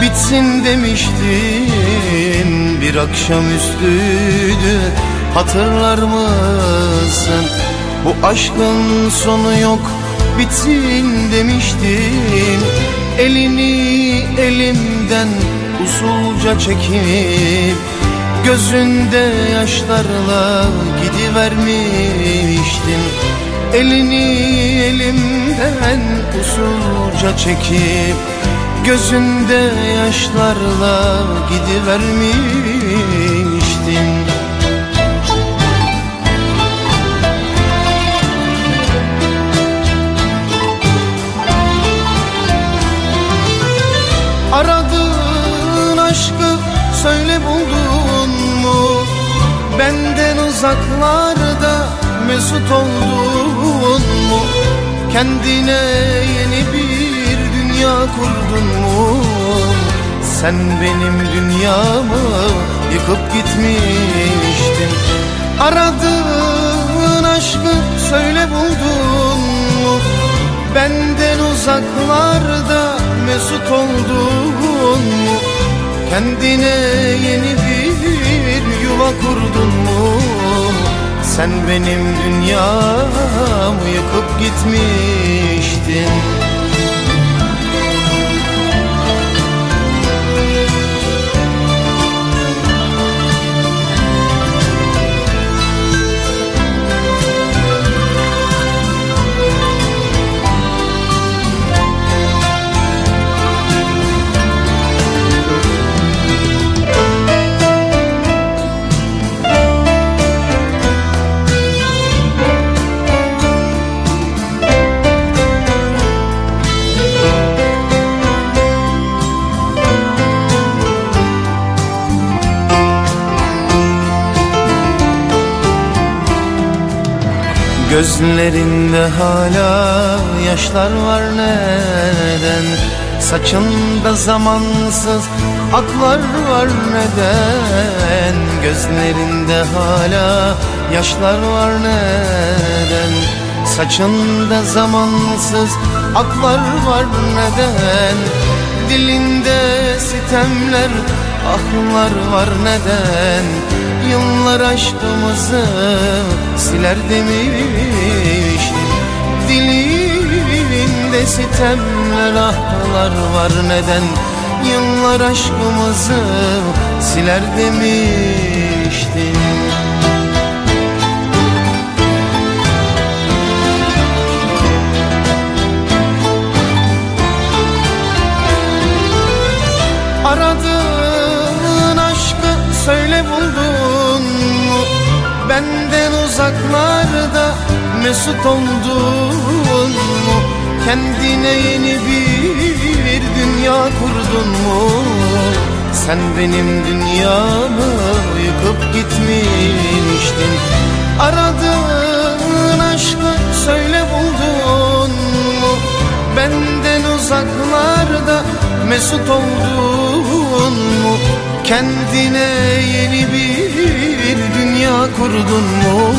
bitsin demiştim Bir akşamüstüydü hatırlar mısın? Bu aşkın sonu yok bitsin demiştim Elini elimden usulca çekip Gözünde yaşlarla gidivermiştin. Elini elimden usulca çekip Gözünde yaşlarla gidivermiştin Aradığın aşkı söyle buldun mu? Benden uzaklarda mesut oldun mu? Kendine yeni bir dünya kurdun mu? Sen benim dünyamı yıkıp gitmiştin Aradığın aşkı söyle buldun mu? Benden uzaklarda mesut oldun mu? Kendine yeni bir yuva kurdun mu? Sen benim dünyamı yıkıp gitmiştin Gözlerinde hala yaşlar var neden? Saçında zamansız aklar var neden? Gözlerinde hala yaşlar var neden? Saçında zamansız aklar var neden? Dilinde sitemler ahlar var neden Yıllar aşkımızı siler demiştim Dilinde sitemler ahlar var. Neden Yıllar aşkımızı siler demiştim Benden uzaklarda mesut oldun mu? Kendine yeni bir dünya kurdun mu? Sen benim dünyamı yıkıp gitmiştin Aradığın aşkı söyle buldun mu? Benden uzaklarda mesut oldun mu? Kendine yeni bir dünya kurdun mu?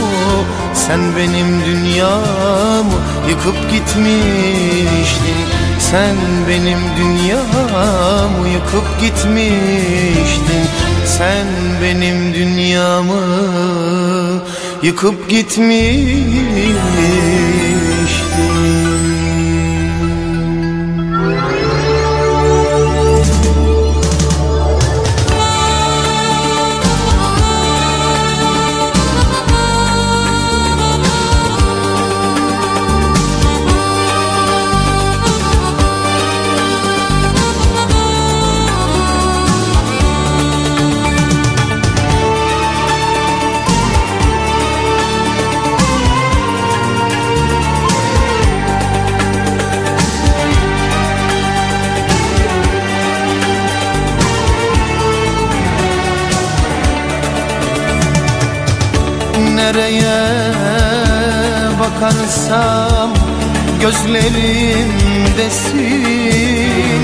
Sen benim dünyamı yıkıp gitmiştin. Sen benim dünyamı yıkıp gitmiştin. Sen benim dünyamı yıkıp gitmiştin bakarsam gözlerimdesin.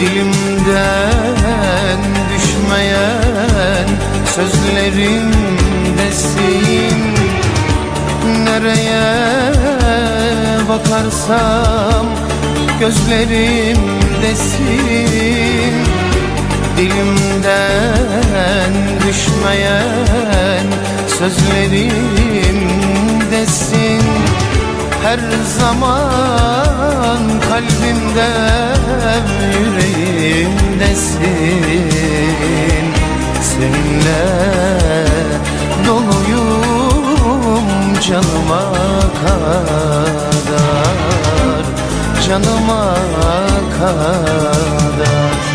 Dilimden düşmeyen sözlerimdesin. Nereye bakarsam gözlerimdesin. Dilimden düşmeyen sözlerimdesin. Her zaman kalbimde yüreğimdesin. Seninle doluyum canıma kadar Canıma kadar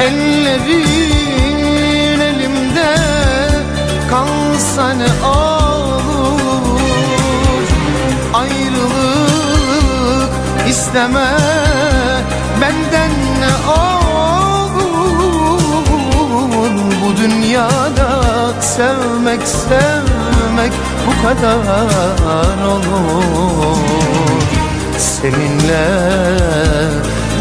Ellerin elimde kalsa ne olur? Ayrılık isteme benden ne olur? Bu dünyada sevmek sevmek bu kadar olur. Seninle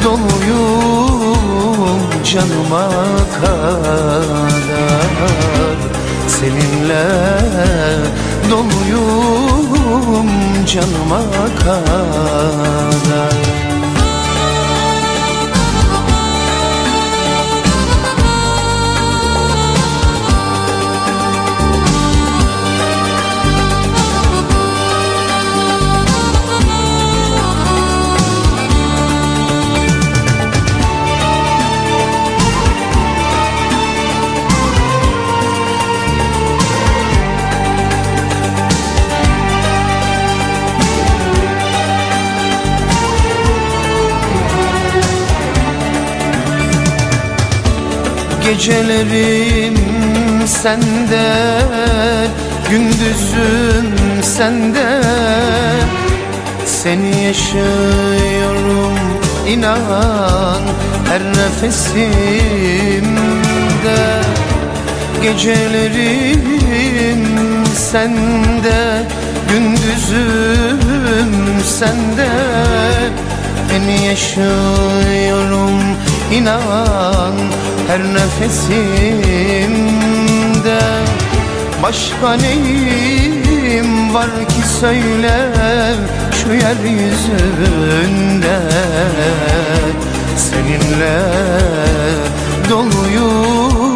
doluyum canıma kadar. Seninle doluyum canıma kadar Gecelerim sende Gündüzüm sende. Seni yaşıyorum inan Her nefesimde. Gecelerim sende Gündüzüm sende. Seni yaşıyorum inan her nefesimde. Başka neyim var ki söyle şu yeryüzünde? Seninle doluyum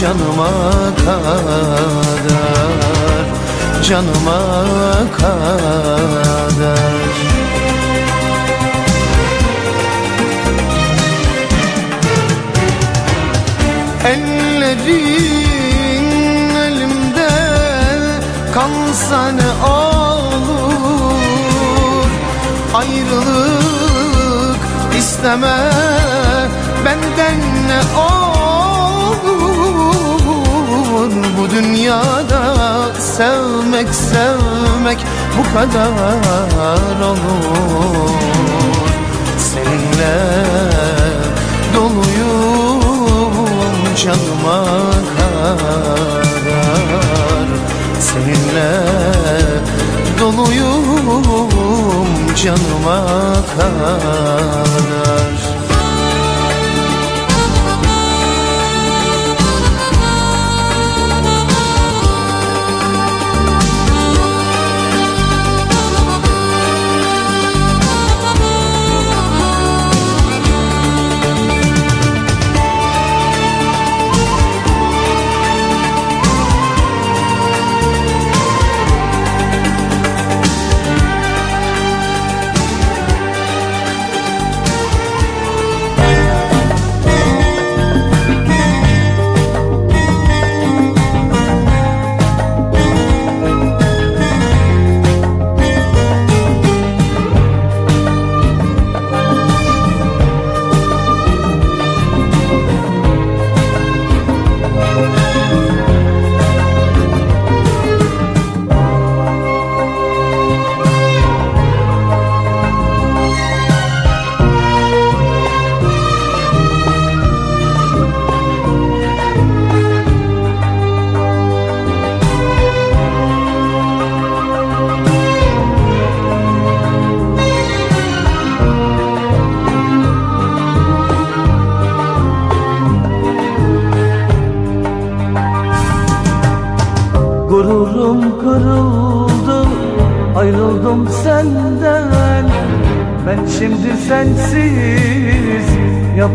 canıma kadar Canıma kadar Ellerin elimde kalsa ne olur? Ayrılık isteme benden ne olur? Bu dünyada sevmek sevmek bu kadar olur. Seninle doluyum canıma kadar. Seninle doluyum canıma kadar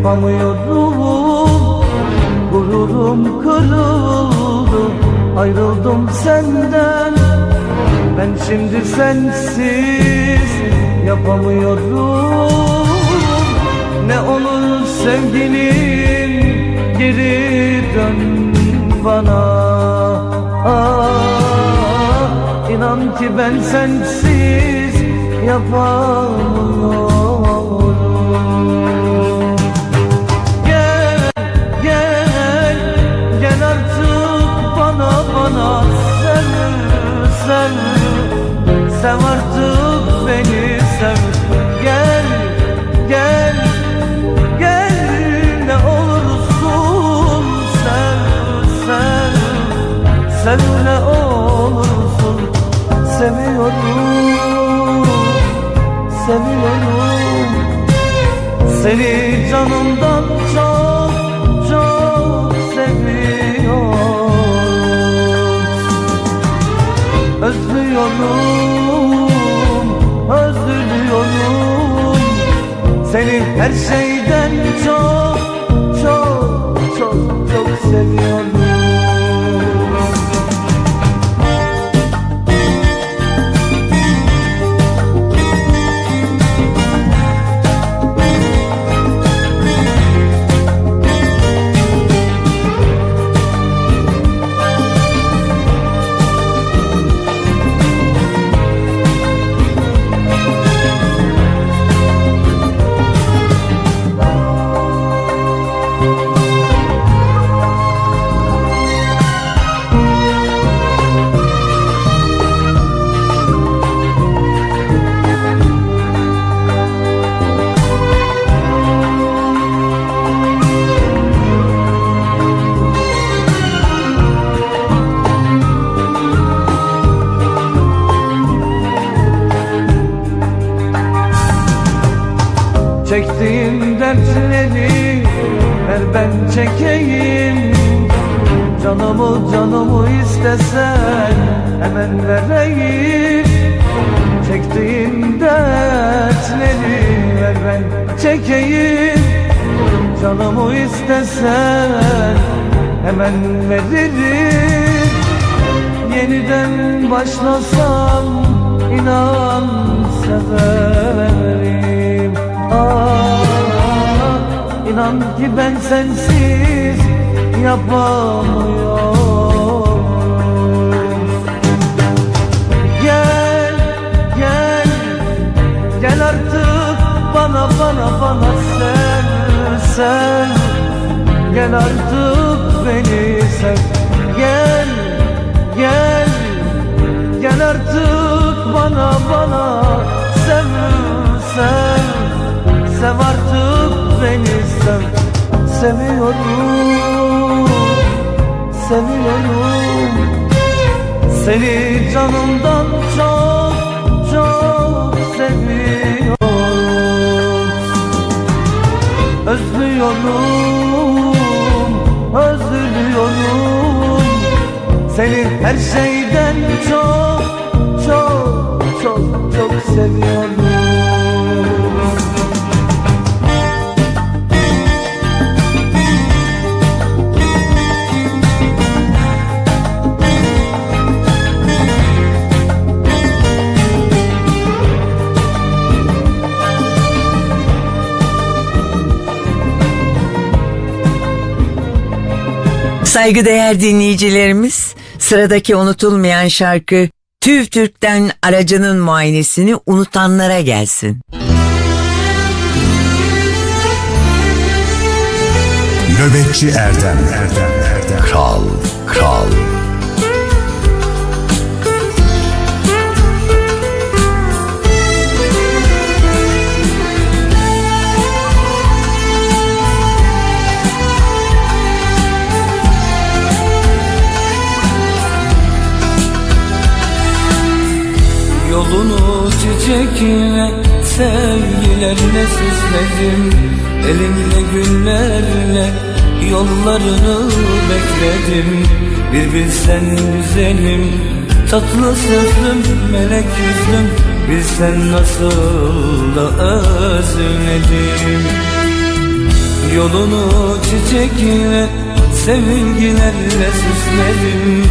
yapamıyorum Gururum kırıldı. Ayrıldım senden. Ben şimdi sensiz yapamıyorum. Ne olur sevgilim geri dön bana. Ah, İnan ki ben sensiz yapamıyorum Seni canımdan çok, çok seviyorum. Özlüyorum, özlüyorum. Seni her şeyden çok, çok, çok, çok seviyorum sensiz yapamıyorum Seviyorum, seviyorum. Seni canımdan çok, çok seviyorum. Özlüyorum, özlüyorum. Seni her şeyden çok, Saygıdeğer dinleyicilerimiz, sıradaki unutulmayan şarkı TÜV TÜRK'ten aracının muayenesini unutanlara gelsin. Nöbetçi Erdem Erdem Erdem Kral Kral Yolunu çiçekle sevgilerle süsledim. Elimle günlerle yollarını bekledim. Bir bilsen güzelim tatlı sözlüm melek yüzlüm. Bilsen nasıl da özledim. Yolunu çiçekle sevgilerle süsledim.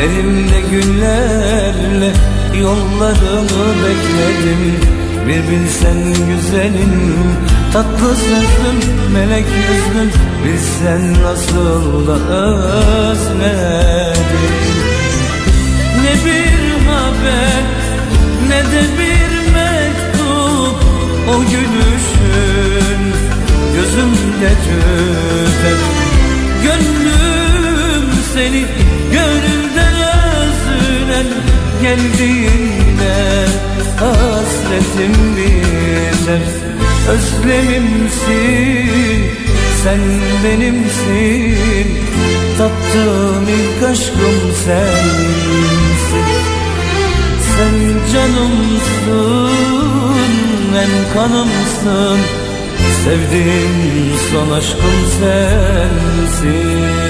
Elimde güllerle yollarını bekledim. Bir bilsen güzelim tatlı sözlüm melek yüzlüm. Bilsen nasıl da özledim. Ne bir haber ne de bir mektup. O gülüşün gözümde tüter. Gönlüm seni Geldiğinde hasretim biter Özlemimsin sen benimsin. Tattığım ilk aşkım sensin. Sen canımsın hem kanımsın. Sevdiğim son aşkım sensin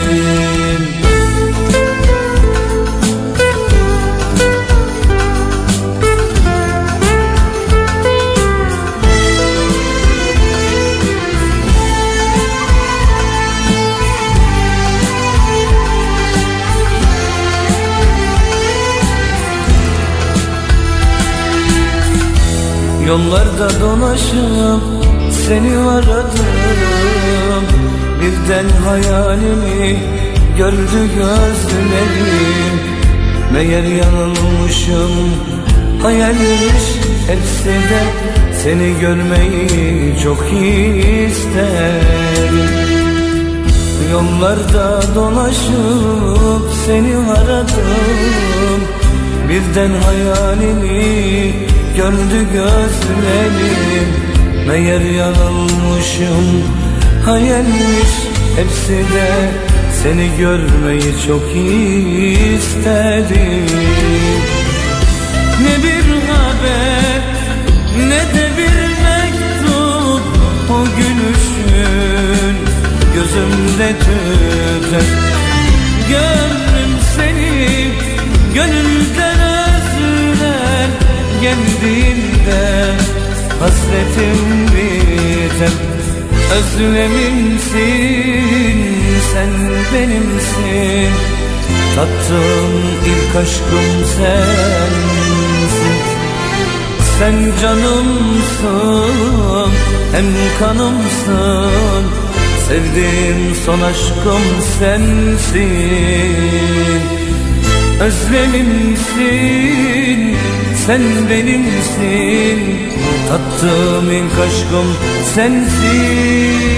Yollarda dolaşıp seni aradım. Birden hayalimi gördü gözlerim Meğer yanılmışım hayalmiş hepsi de Seni görmeyi çok isterim Yollarda dolaşıp seni aradım. Birden hayalini gördü gözlerim. Meğer yanılmışım hayalmiş. Hepsi de Seni görmeyi çok istedim. Ne bir haber ne de bir mektup. O gülüşün gözümde tüter hasretim biter Özlemimsin sen benimsin. Tattığım ilk aşkım sensin. Sen canımsın hem kanımsın. Sevdiğim son aşkım sensin. Özlemimsin sen benimsin Tattığım ilk aşkım sensin.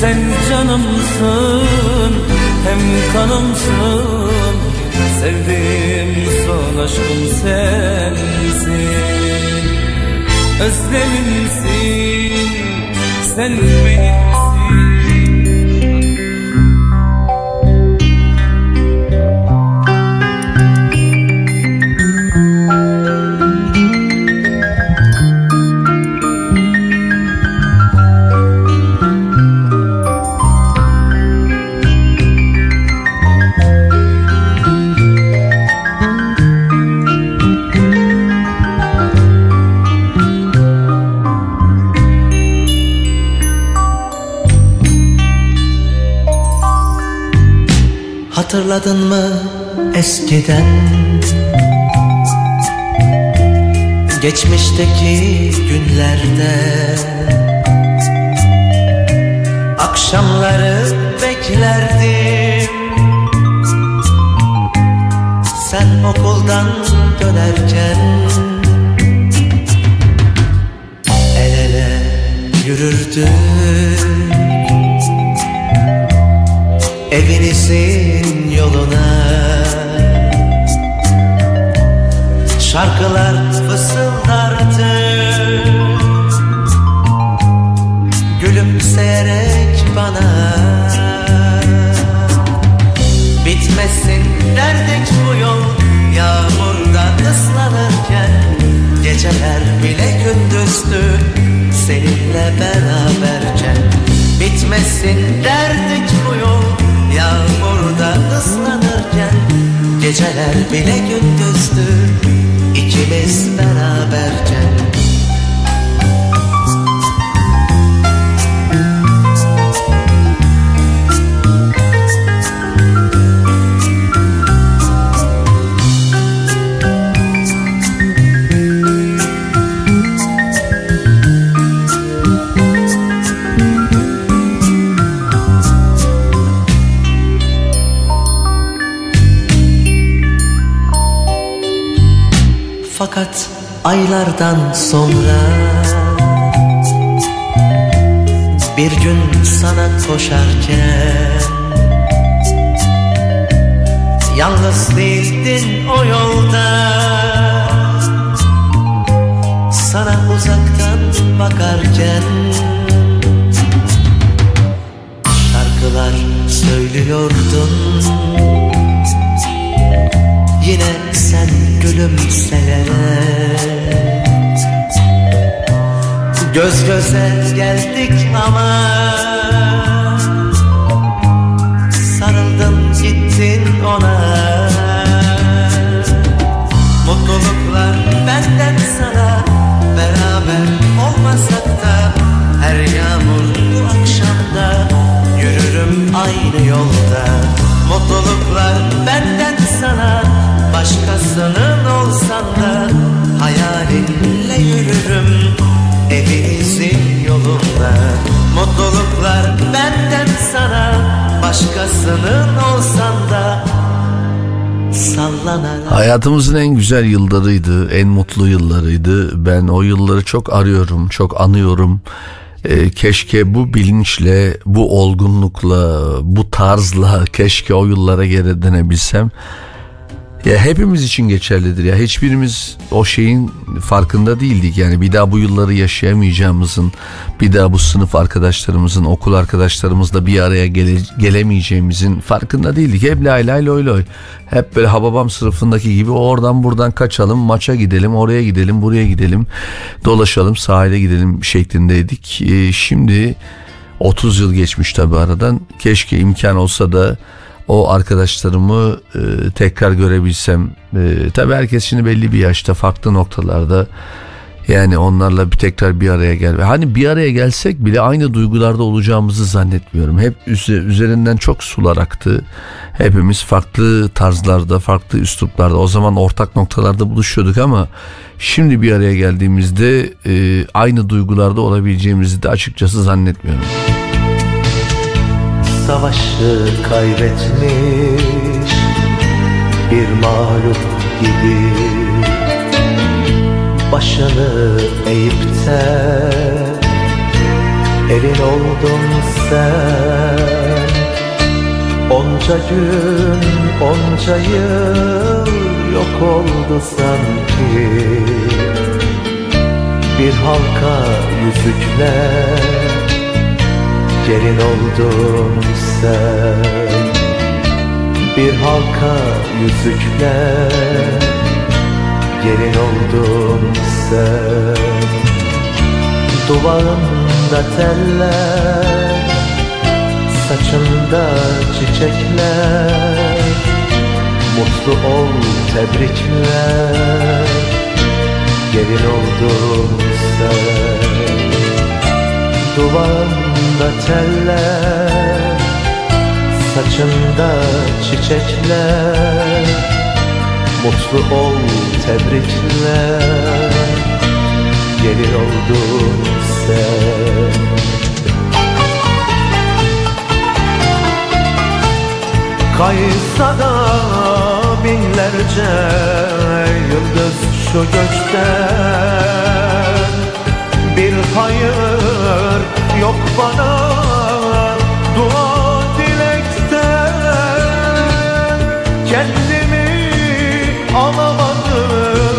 Sen canımsın hem kanımsın Sevdiğim son aşkım sensin. Özlemimsin sen benimsin Hatırladın mı eskiden? Geçmişteki günlerde. Akşamları beklerdim. Sen okuldan dönerken El ele yürürdük Evinizin yoluna. Şarkılar fısıldardı. Gülümseyerek bana. Bitmesin derdik bu yol. Yağmurda ıslanırken Geceler bile gündüzdü Seninle beraberken. Bitmesin derdik bu yol Yağmurda ıslanırken Geceler bile gündüzdür. İkimiz beraber aylardan sonra. Bir gün sana koşarken. Yalnız değildin o yolda. Sana uzaktan bakarken. Şarkılar söylüyordun. Yine sen gülümseyerek Göz göze geldik ama Sarıldın gittin ona. Mutluluklar benden sana Beraber olmasak da Her yağmur bu akşamda Yürürüm aynı yolda. Mutluluklar Başkasının olsan da Hayalinle yürürüm Evinizin yolunda Mutluluklar benden sana Başkasının olsan da Sallanarak Hayatımızın en güzel yıllarıydı, en mutlu yıllarıydı. Ben o yılları çok arıyorum, çok anıyorum. Ee, keşke bu bilinçle, bu olgunlukla, bu tarzla keşke o yıllara geri dönebilsem. Ya hepimiz için geçerlidir ya. Hiçbirimiz o şeyin farkında değildik. Yani bir daha bu yılları yaşayamayacağımızın, bir daha bu sınıf arkadaşlarımızın, okul arkadaşlarımızla bir araya gele, gelemeyeceğimizin farkında değildik. Hep lay lay loy loy. Hep böyle hababam sınıfındaki gibi oradan buradan kaçalım, maça gidelim, oraya gidelim, buraya gidelim, dolaşalım, sahile gidelim şeklindeydik. Ee, şimdi 30 yıl geçmiş tabi aradan. Keşke imkan olsa da o arkadaşlarımı e, tekrar görebilsem. E, tabii herkes şimdi belli bir yaşta farklı noktalarda yani onlarla bir tekrar bir araya gel. Hani bir araya gelsek bile aynı duygularda olacağımızı zannetmiyorum. Hep üzerinden çok sular aktı. Hepimiz farklı tarzlarda, farklı üsluplarda o zaman ortak noktalarda buluşuyorduk ama şimdi bir araya geldiğimizde e, aynı duygularda olabileceğimizi de açıkçası zannetmiyorum savaşı kaybetmiş bir mağlup gibi. Başını eğip de elin oldun sen onca gün onca yıl yok oldu sanki. Bir halka yüzükle gelin oldun sen. Bir halka yüzükle. Gelin oldun sen. Duvağında teller Saçında çiçekler. Mutlu ol tebrikler. Gelin oldun sen. Duvağında teller Saçında çiçekler. Mutlu ol tebrikler. Gelin oldun sen. Kaysa da binlerce yıldız şu gökten Bir hayır yok bana. Dua dilekten Kendimi alamadım.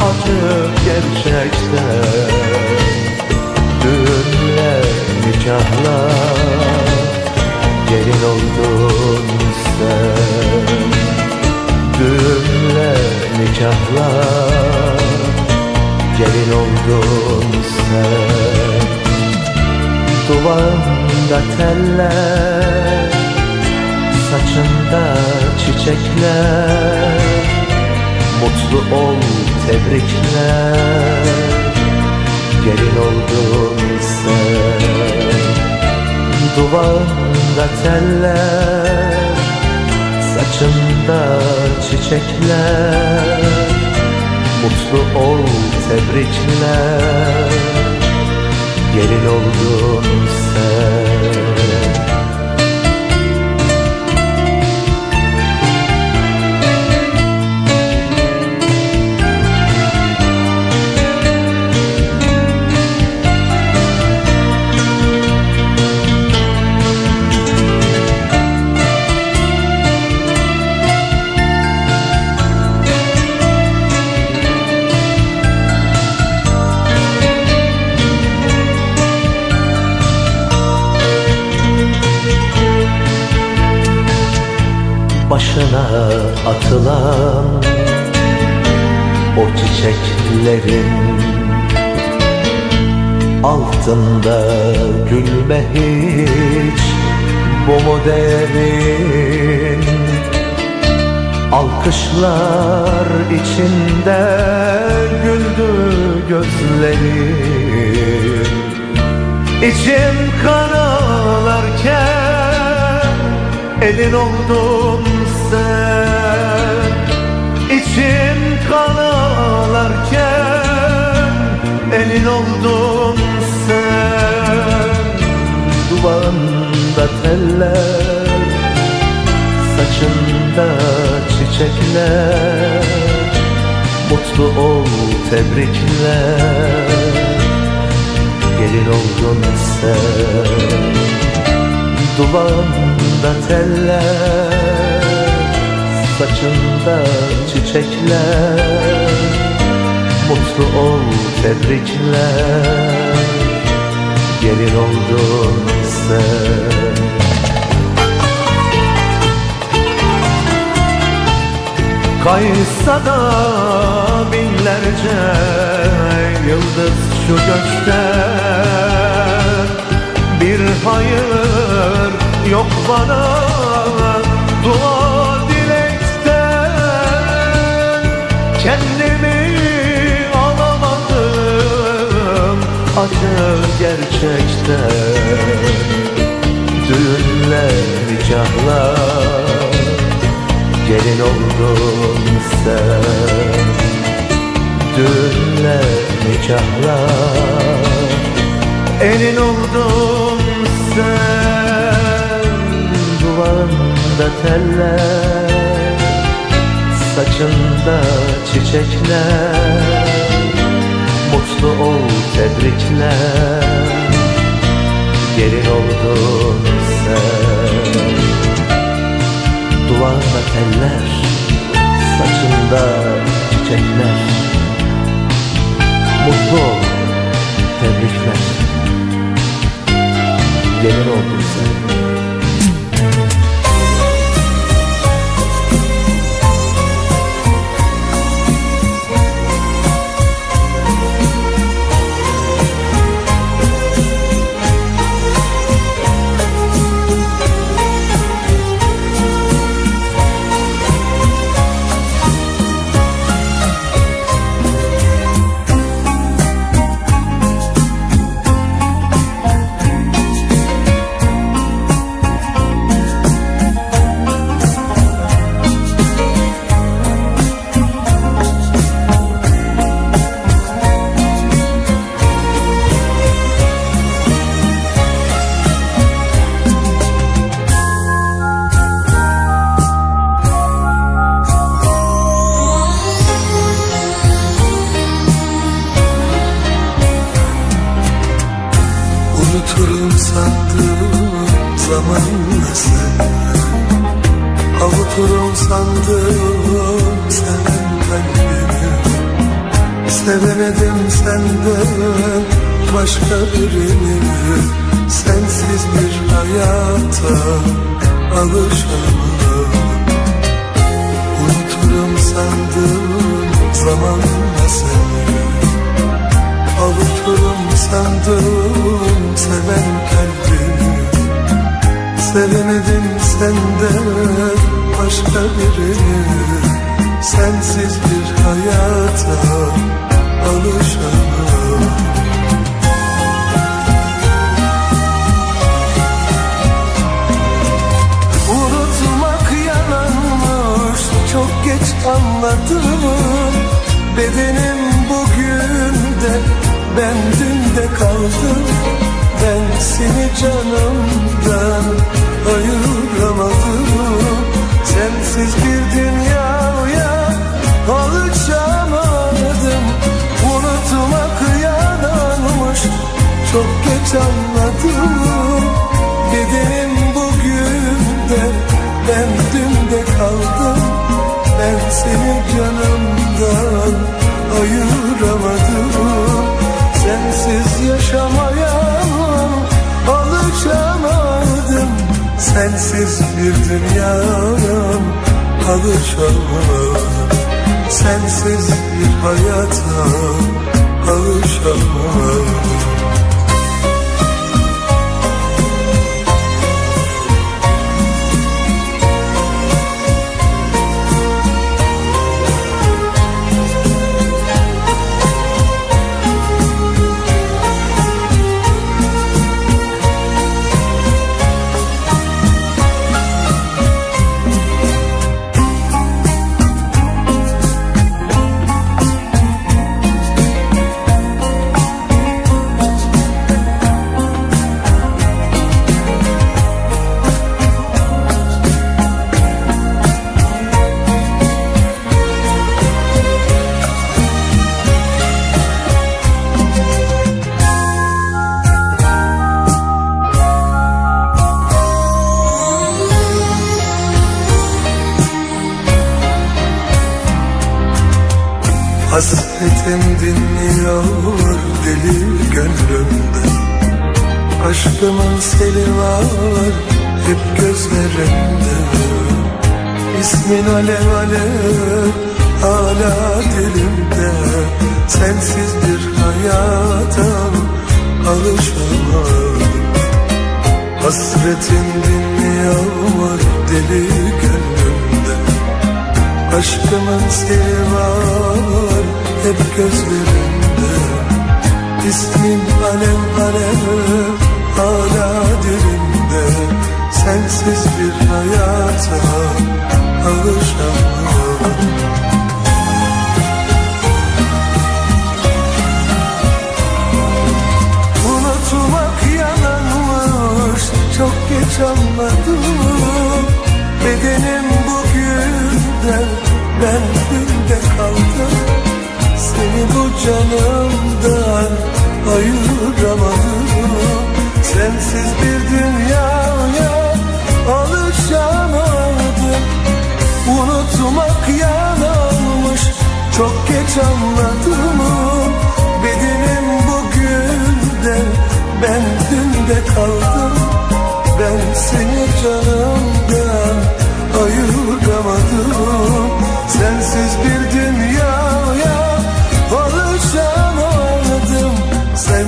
Acı gerçekten Düğünle nikahlar. Gelin oldun sen. Düğünle nikahlar gelin oldun sen. Duvağında teller Saçında çiçekler. Mutlu ol tebrikler. Gelin oldun sen. Duvağında teller Saçında çiçekler Mutlu ol tebrikler. Gelin oldun sen başına atılan o çiçeklerin altında gülme hiç bu mu değerin Alkışlar içinde güldü gözlerin. İçim kan ağlarken elin oldun elin oldun sen. Duvağında teller saçında çiçekler. Mutlu ol tebrikler. Gelin oldun sen. Duvağında teller Saçında çiçekler Mutlu ol tebrikler. Gelin oldun sen. Kaysa da binlerce yıldız şu gökten Bir hayır yok bana dua dilekten Kendimi acı gerçekten Düğünler, nikahlar. Gelin oldun sen Düğünler, nikahlar. Elin oldun sen Duvağında teller Saçında çiçekler Mutlu ol tebrikler. Gelin oldun sen. Duvağında teller Saçında çiçekler. Mutlu ol Tebrikler. Gelin oldun sen Unutmak yalanmış çok geç anladım. Bedenim bugün de ben dün de kaldım. Ben seni canımdan ayıramadım anladım. Bedenim bugün de ben dün de kaldım. Ben seni canımdan ayıramadım. Sensiz yaşamaya alışamadım. Sensiz bir dünyaya alışamadım. Sensiz bir hayata alışamadım dinliyor deli gönlümde. Aşkımın seli var hep gözlerimde İsmin alev alev hala dilimde. Sensiz bir hayata alışamadım. Hasretim dinliyor deli gönlümde. Aşkımın seni var hep gözlerimde. İsmin alev alev hala dilimde. Sensiz bir hayata alışamam Unutmak yalanmış çok geç anladım. Bedenim bugünden ben dünde kaldım Seni bu canımdan ayıramadım Sensiz bir dünyaya alışamadım. Unutmak yanılmış çok geç anladım. Bedenim bugünden ben dünde kaldım. Ben seni canımdan ayıramadım. Sensiz bir dünyaya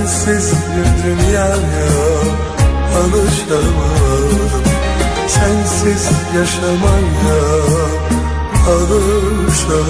Sensiz bir dünyaya alışamadım Sensiz yaşamaya alışamadım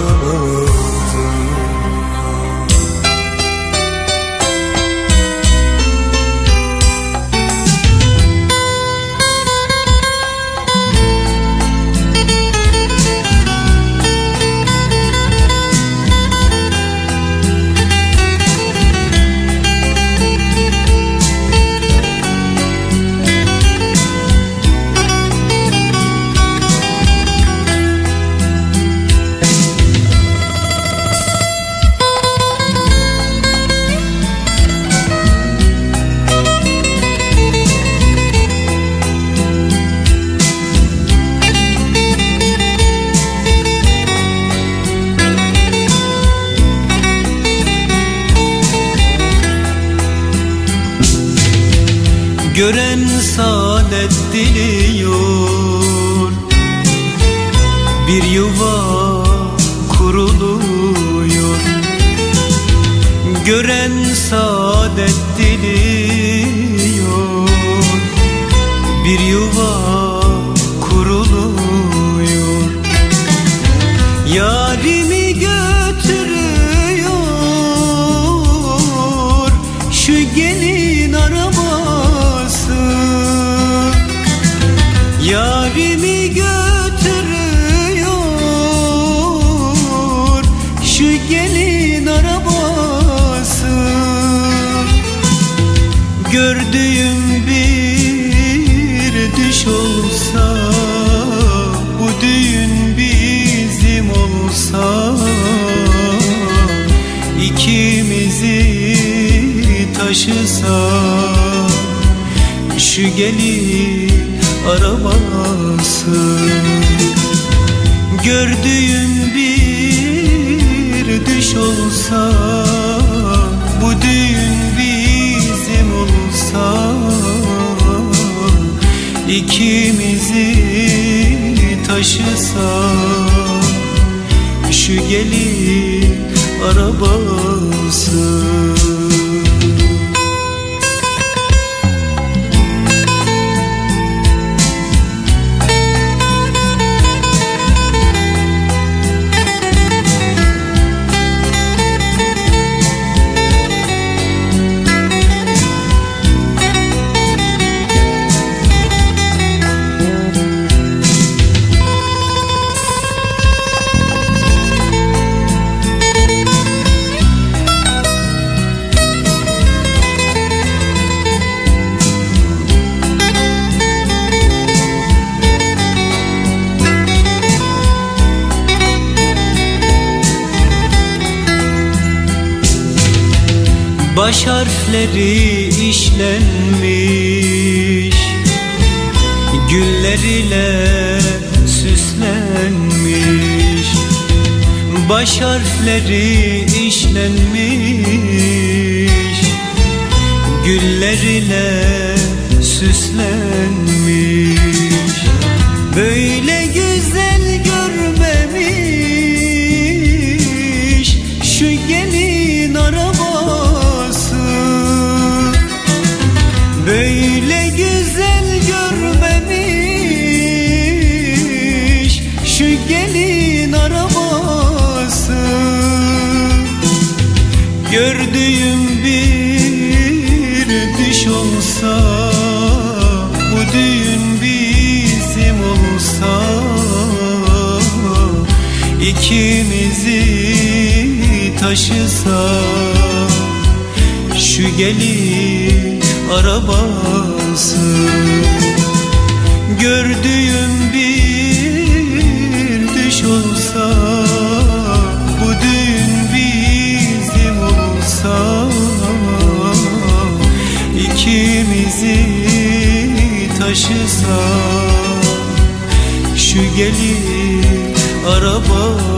olsa Bu düğün bizim olsa ikimizi taşısa Şu gelin arabası Gördüğüm taşısa Şu gelin arabası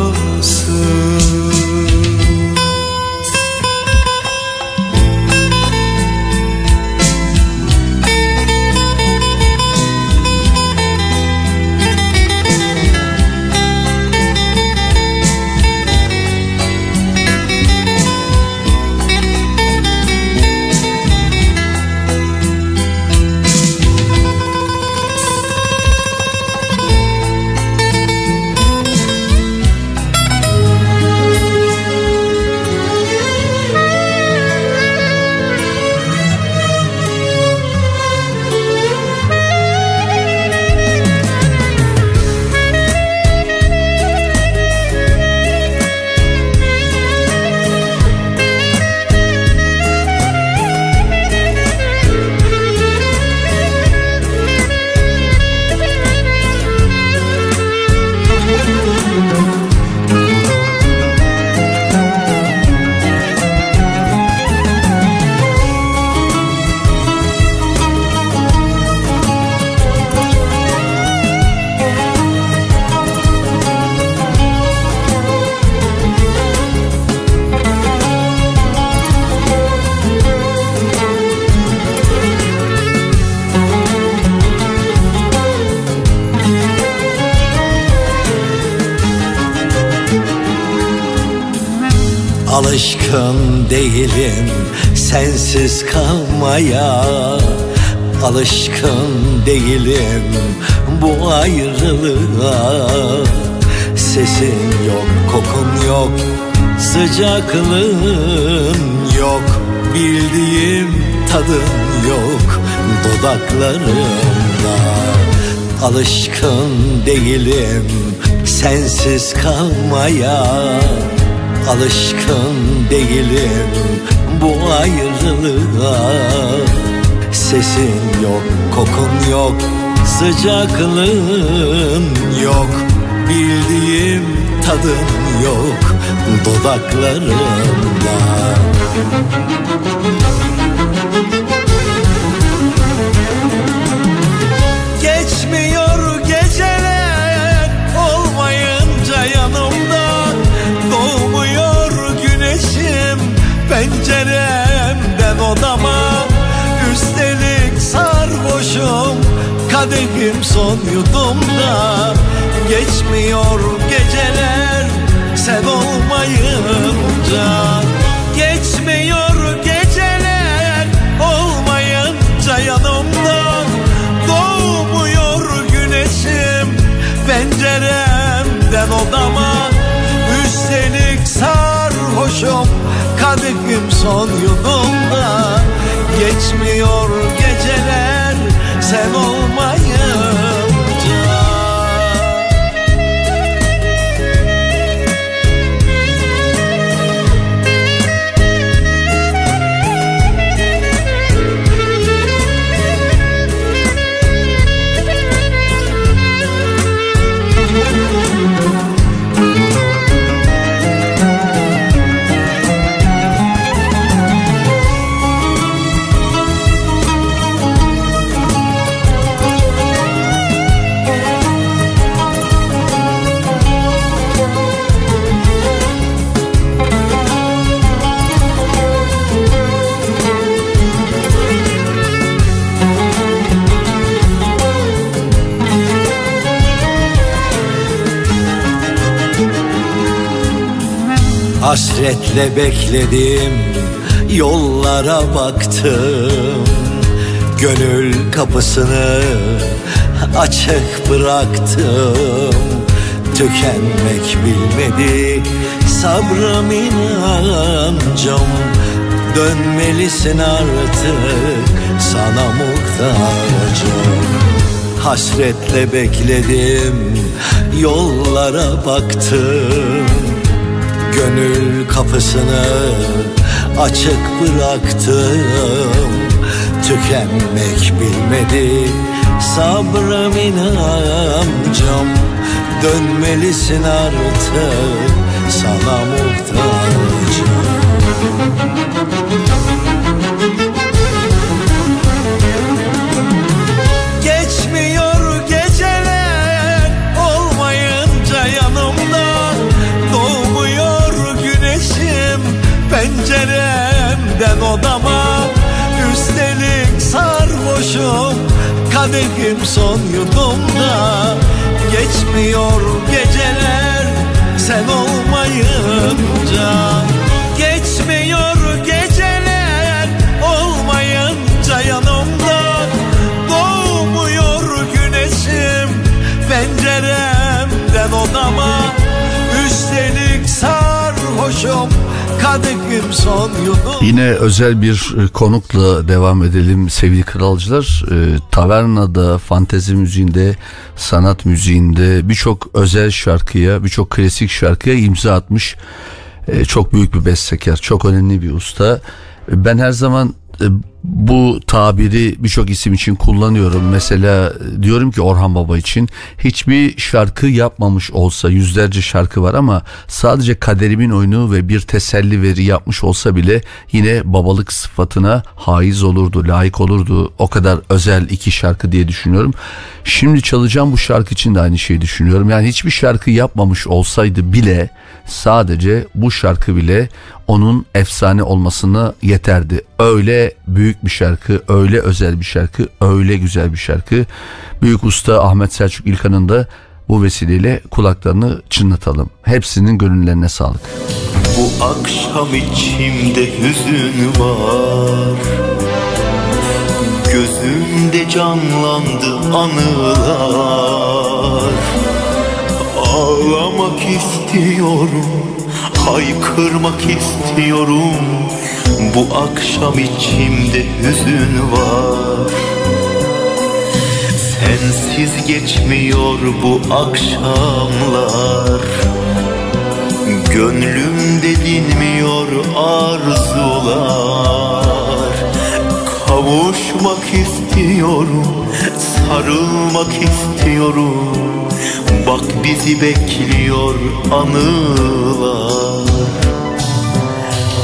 değilim sensiz kalmaya Alışkın değilim. Bu ayrılığa Sesin yok, kokun yok, sıcaklığın yok Bildiğim tadın yok dudaklarımda Alışkın değilim sensiz kalmaya Alışkın değilim bu ayrılığa. Sesin yok, kokun yok, sıcaklığın yok. Bildiğim tadın yok dudaklarımda Kadehim son yudumda. Geçmiyor geceler Sen olmayınca. Geçmiyor geceler Olmayınca yanımda. Doğmuyor güneşim Penceremden odama. Üstelik sarhoşum Kadehim son yudumda. Geçmiyor geceler Sen olmayınca Hasretle bekledim. Yollara baktım. Gönül kapısını açık bıraktım. Tükenmek bilmedi. Sabrım inancım. Dönmelisin artık. Sana muhtacım. Hasretle bekledim. Yollara baktım Gönül kapısını açık bıraktım. Tükenmek bilmedi sabrım inancım. Dönmelisin artık sana muhtacım penceremden odama Üstelik sarhoşum. Kadehim son yudumda Geçmiyor geceler sen olmayınca sarhoşum kadehim son yudum Yine özel bir e, konukla devam edelim sevgili kralcılar. E, tavernada, fantezi müziğinde, sanat müziğinde birçok özel şarkıya, birçok klasik şarkıya imza atmış. E, çok büyük bir bestekar, çok önemli bir usta. E, Ben her zaman e, bu tabiri birçok isim için kullanıyorum. Mesela e, diyorum ki Orhan Baba için hiçbir şarkı yapmamış olsa yüzlerce şarkı var ama sadece kaderimin oyunu ve bir teselli veri yapmış olsa bile yine babalık sıfatına haiz olurdu, layık olurdu. O kadar özel iki şarkı diye düşünüyorum. Şimdi çalacağım bu şarkı için de aynı şeyi düşünüyorum. Yani hiçbir şarkı yapmamış olsaydı bile sadece bu şarkı bile onun efsane olmasına yeterdi. Öyle büyük bir şarkı, öyle özel bir şarkı, öyle güzel bir şarkı. Büyük usta Ahmet Selçuk İlkan'ın da bu vesileyle kulaklarını çınlatalım. Hepsinin gönüllerine sağlık. Bu akşam içimde hüzün var Gözümde canlandı anılar Ağlamak istiyorum Haykırmak istiyorum Bu akşam içimde hüzün var. Sensiz geçmiyor bu akşamlar. Gönlümde dinmiyor arzular. Kavuşmak istiyorum, sarılmak istiyorum. Bak bizi bekliyor anılar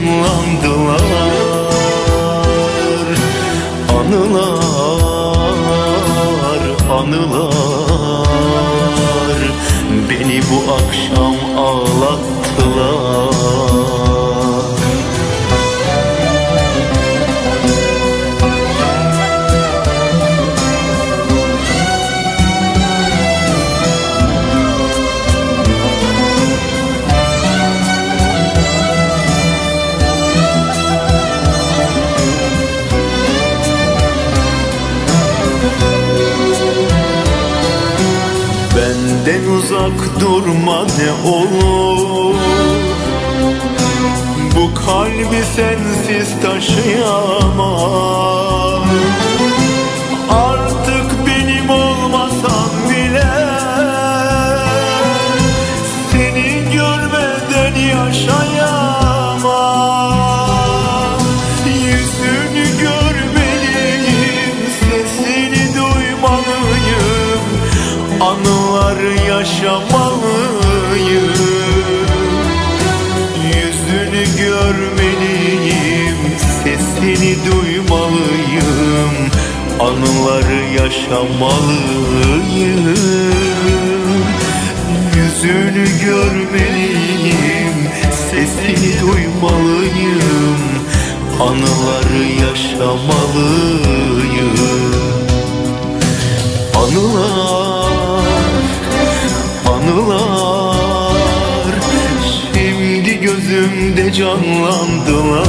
gözümde canlandılar Anılar, anılar. Beni bu akşam ağlattılar uzak durma ne olur. Bu kalbi sensiz taşıyamam. Artık benim olmasan bile Seni görmeden yaşayamam Sesini duymalıyım. Anıları yaşamalıyım. Yüzünü görmeliyim Sesini duymalıyım. Anıları yaşamalıyım. Anılar, anılar Şimdi gözümde canlandılar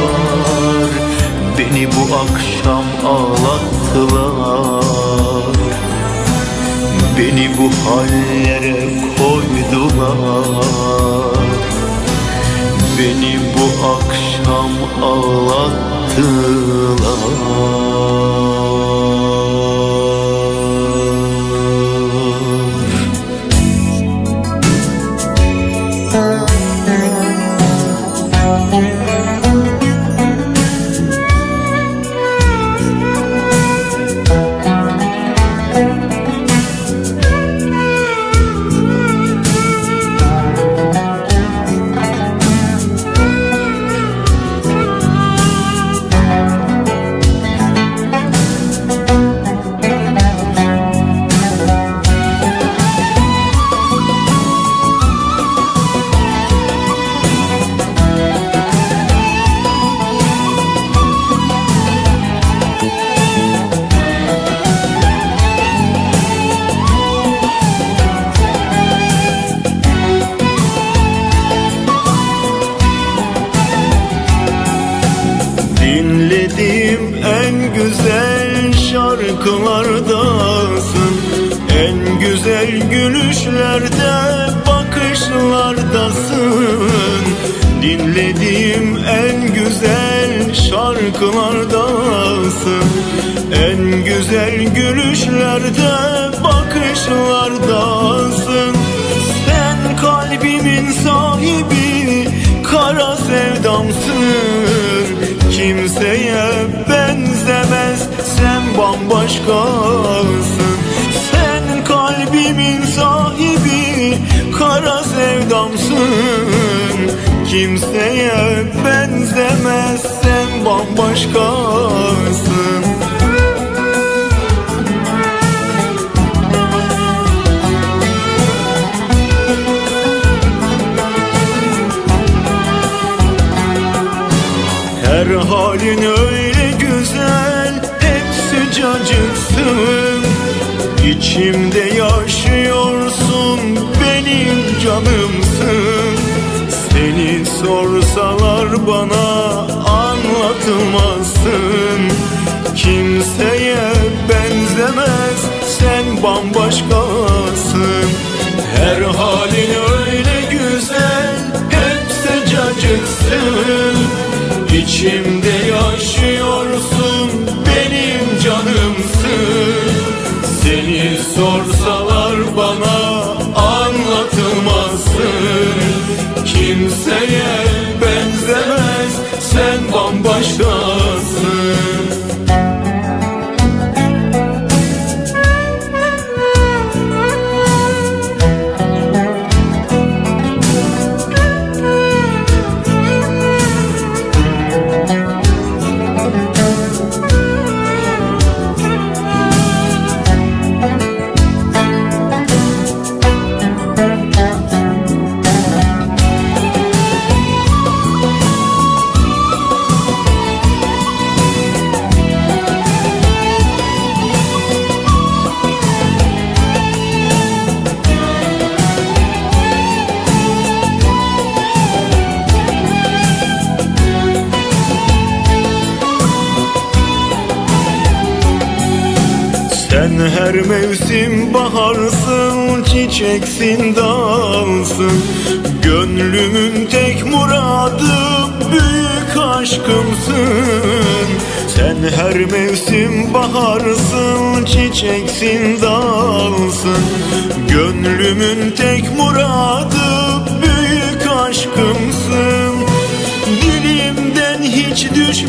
Beni bu akşam ağlattılar. Beni bu hallere koydular. Beni bu akşam ağlattılar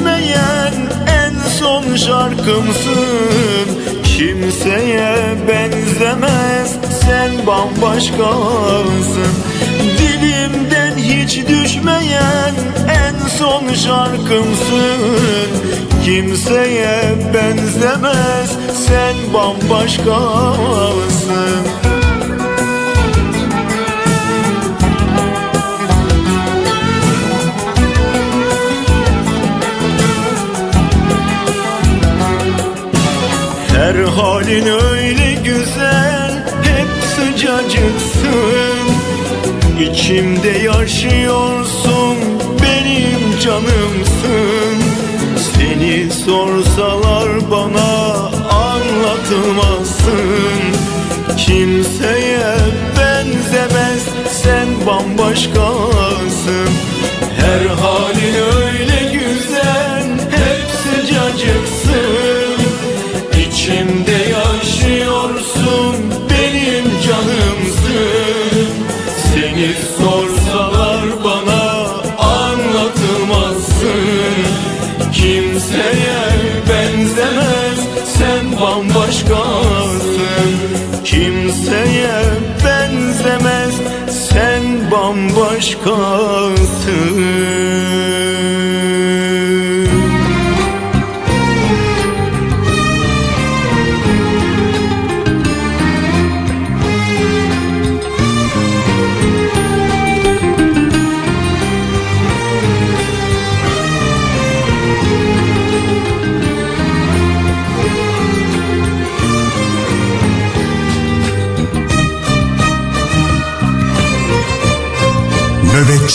hiç düşmeyen en son şarkımsın. Kimseye benzemez sen bambaşkasın. Dilimden hiç düşmeyen en son şarkımsın. Kimseye benzemez sen bambaşkasın Her halin öyle güzel Hep sıcacıksın. İçimde yaşıyorsun Benim canımsın. Seni sorsalar bana Anlatılmazsın Kimseye benzemez Sen bambaşkasın. Her halin öyle güzel İçimde yaşıyorsun benim canımsın. Seni sorsalar bana anlatılmazsın Kimseye benzemez sen bambaşkasın. Kimseye benzemez sen bambaşkasın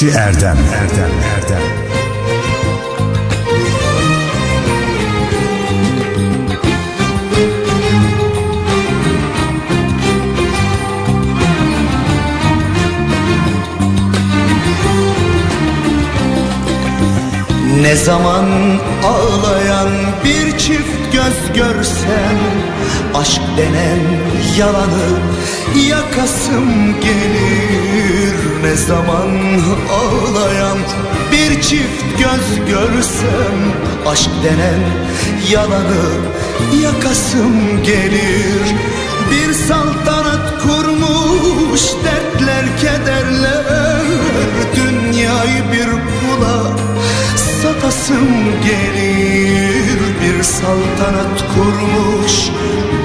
Nöbetçi Erdem. Erdem Erdem. Ne zaman ağlayan bir çift göz görsem Aşk denen yalanı yakasım gelir Ne zaman ağlayan bir çift göz görsem Aşk denen yalanı yakasım gelir. Bir saltanat kurmuş dertler kederler Dünyayı bir pula satasım gelir. Bir saltanat kurmuş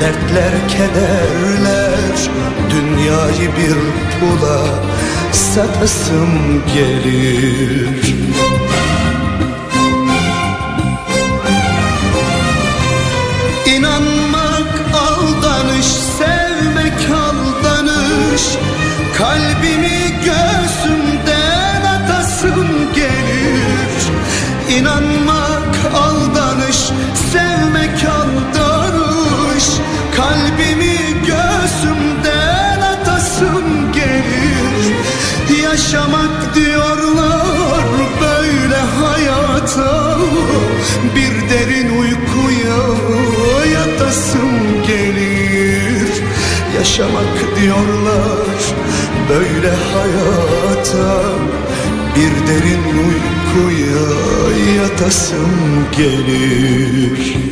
dertler kederler Dünyayı bir pula satasım gelir Yaşamak diyorlar. Böyle hayata Bir derin uykuya yatasım gelir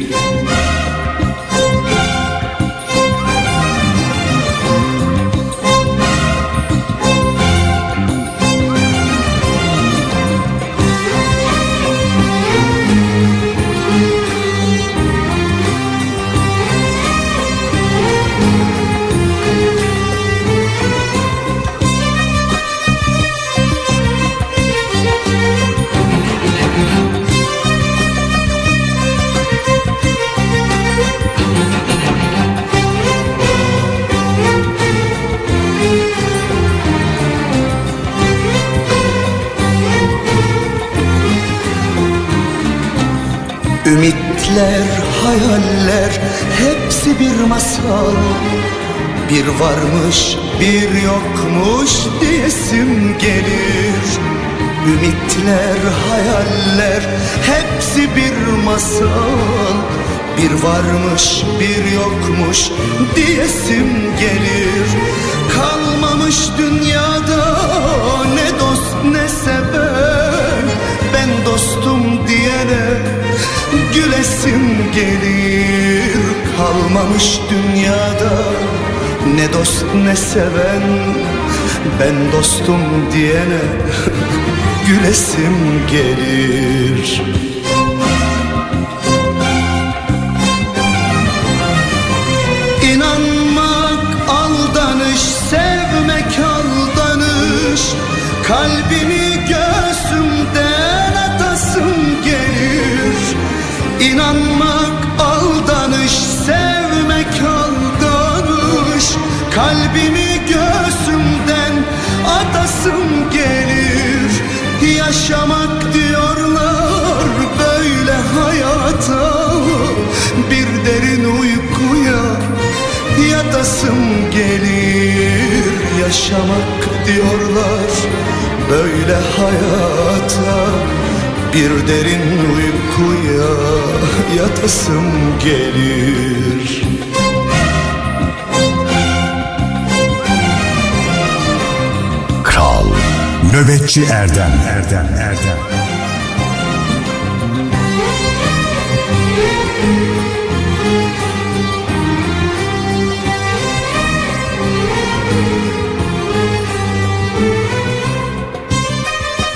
Ümitler, hayaller hepsi bir masal. Bir varmış bir yokmuş diyesim gelir. Ümitler, hayaller hepsi bir masal. Bir varmış bir yokmuş diyesim gelir. Kalmamış dünyada ne dost ne seven Ben dostum diyene gülesim gelir Kalmamış dünyada. Ne dost ne seven Ben dostum diyene gülesim gelir yatasım gelir Yaşamak diyorlar. Böyle hayata Bir derin uykuya yatasım gelir. Kral Nöbetçi Erdem Erdem Erdem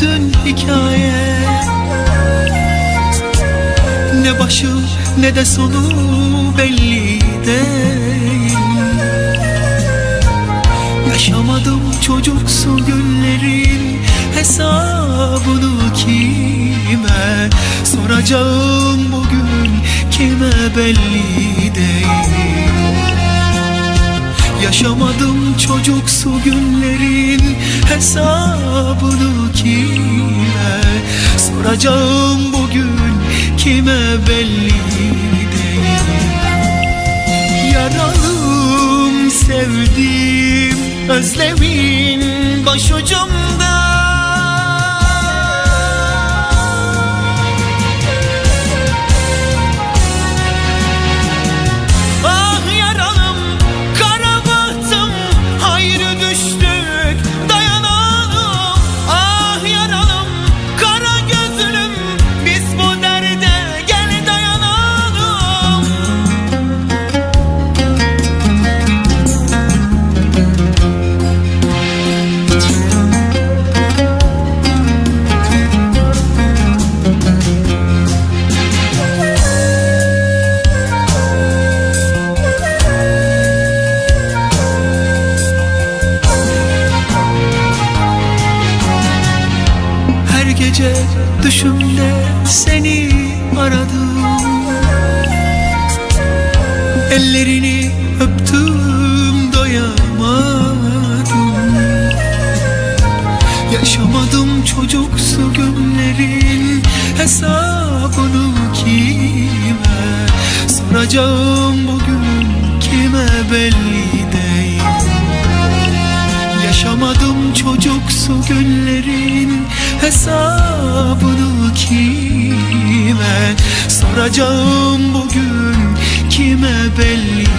Bütün hikaye. Ne başı ne de sonu belli değil. Yaşamadım çocuksu günlerin hesabını kime Soracağım bugün kime belli değil Yaşamadım çocuksu günlerin hesabını kime? Soracağım bugün kime belli değil. Yaralım sevdiğim özlemin başucumda Varacağım bugün kime belli değil. Yaşamadım çocuksu günlerin hesabını kime? Soracağım bugün kime belli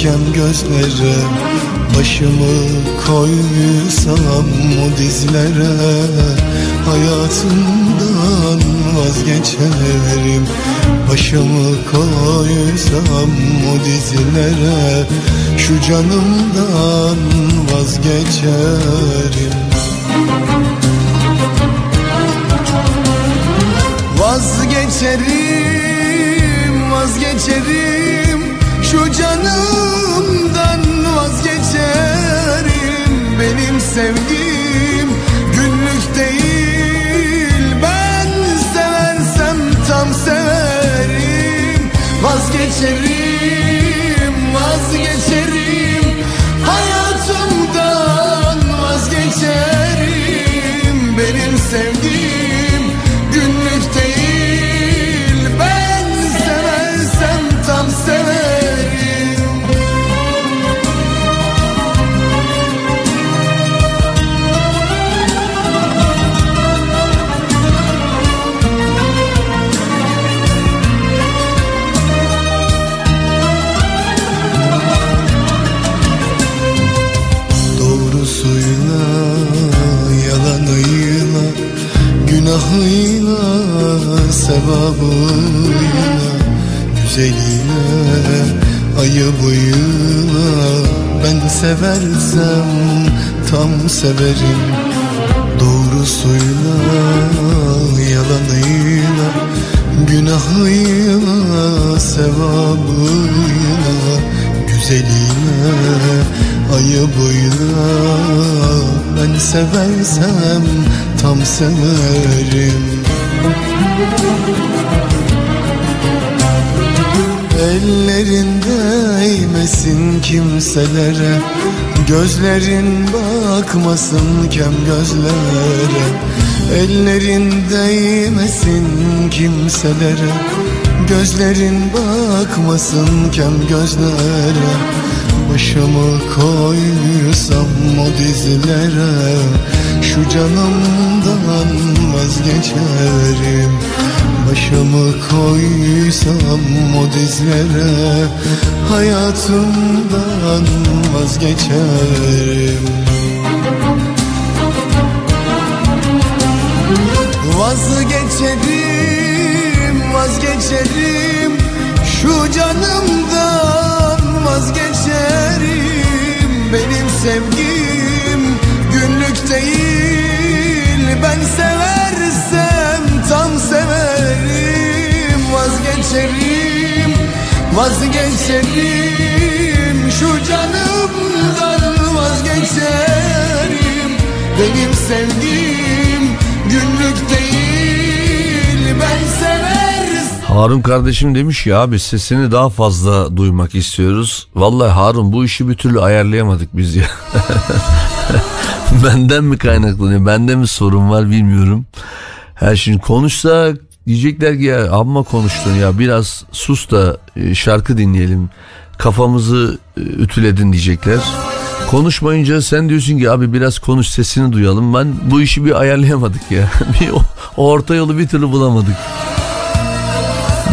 bakmasın kem gözlere Başımı koysam o dizlere Hayatımdan vazgeçerim Başımı koysam o dizlere Şu canımdan vazgeçerim. Vazgeçerim, vazgeçerim Şu canımdan vazgeçerim Benim sevgim. Günlük değil Ben seversem tam severim. Vazgeçerim, vazgeçerim. Hayatımdan vazgeçerim Benim sevgim Günahıyla sevabıyla Güzeliyle ayıbıyla Ben seversem tam severim Doğrusuyla yalanıyla. Günahıyla sevabıyla Güzeliyle ayıbıyla Ben seversem tam severim. Ellerin değmesin kimselere Gözlerin bakmasın kem gözlere. Ellerin değmesin kimselere Gözlerin bakmasın kem gözlere Başımı koysam o dizlere Şu canımdan vazgeçerim Başımı koysam o dizlere Hayatımdan vazgeçerim Vazgeçerim, vazgeçerim Şu canımdan vazgeçerim Benim sevgim. Günlük değil Ben seversem tam severim. Vazgeçerim, vazgeçerim. Şu canımdan vazgeçerim. Benim sevgim günlük değil Harun kardeşim demiş ya abi sesini daha fazla duymak istiyoruz. Vallahi Harun bu işi bir türlü ayarlayamadık biz ya. Benden mi kaynaklanıyor? Bende mi sorun var bilmiyorum. Her şimdi konuşsa diyecekler ki ya amma konuştun ya biraz sus da e, şarkı dinleyelim. Kafamızı e, ütüledin diyecekler. Konuşmayınca sen diyorsun ki abi biraz konuş sesini duyalım. Ben bu işi bir ayarlayamadık ya. bir orta yolu bir türlü bulamadık.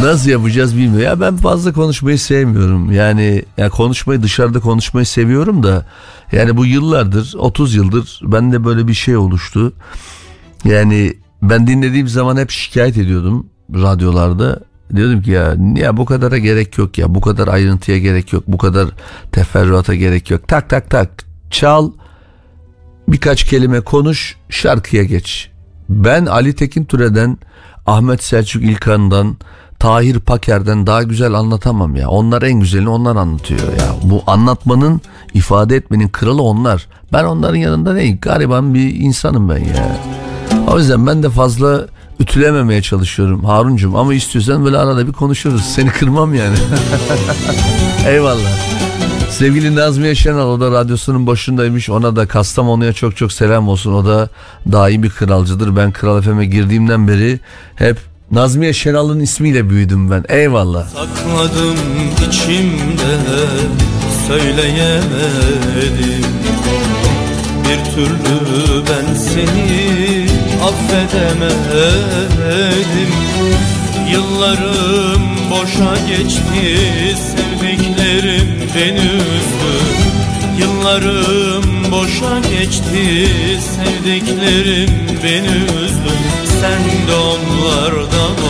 Nasıl yapacağız bilmiyorum. Ya ben fazla konuşmayı sevmiyorum. Yani ya konuşmayı dışarıda konuşmayı seviyorum da yani bu yıllardır 30 yıldır bende böyle bir şey oluştu. Yani ben dinlediğim zaman hep şikayet ediyordum radyolarda. Diyordum ki ya ya bu kadara gerek yok ya bu kadar ayrıntıya gerek yok bu kadar teferruata gerek yok. Tak tak tak çal birkaç kelime konuş şarkıya geç. Ben Ali Tekin Türe'den Ahmet Selçuk İlkan'dan Tahir Paker'den daha güzel anlatamam ya. Onlar en güzelini onlar anlatıyor ya. Bu anlatmanın, ifade etmenin kralı onlar. Ben onların yanında değil, gariban bir insanım ben ya. O yüzden ben de fazla ütülememeye çalışıyorum Haruncum ama istiyorsan böyle arada bir konuşuruz. Seni kırmam yani. Eyvallah. Sevgili Nazmiye Şenal o da radyosunun başındaymış. Ona da Kastamonu'ya çok çok selam olsun. O da daim bir kralcıdır. Ben Kral FM'e girdiğimden beri hep Nazmiye Şenal'ın ismiyle büyüdüm ben. Eyvallah. Sakladım içimde söyleyemedim Bir türlü ben seni affedemedim Yıllarım boşa geçti sevdiklerim beni üzdü Yıllarım boşa geçti sevdiklerim beni üzdü Sen de onlardan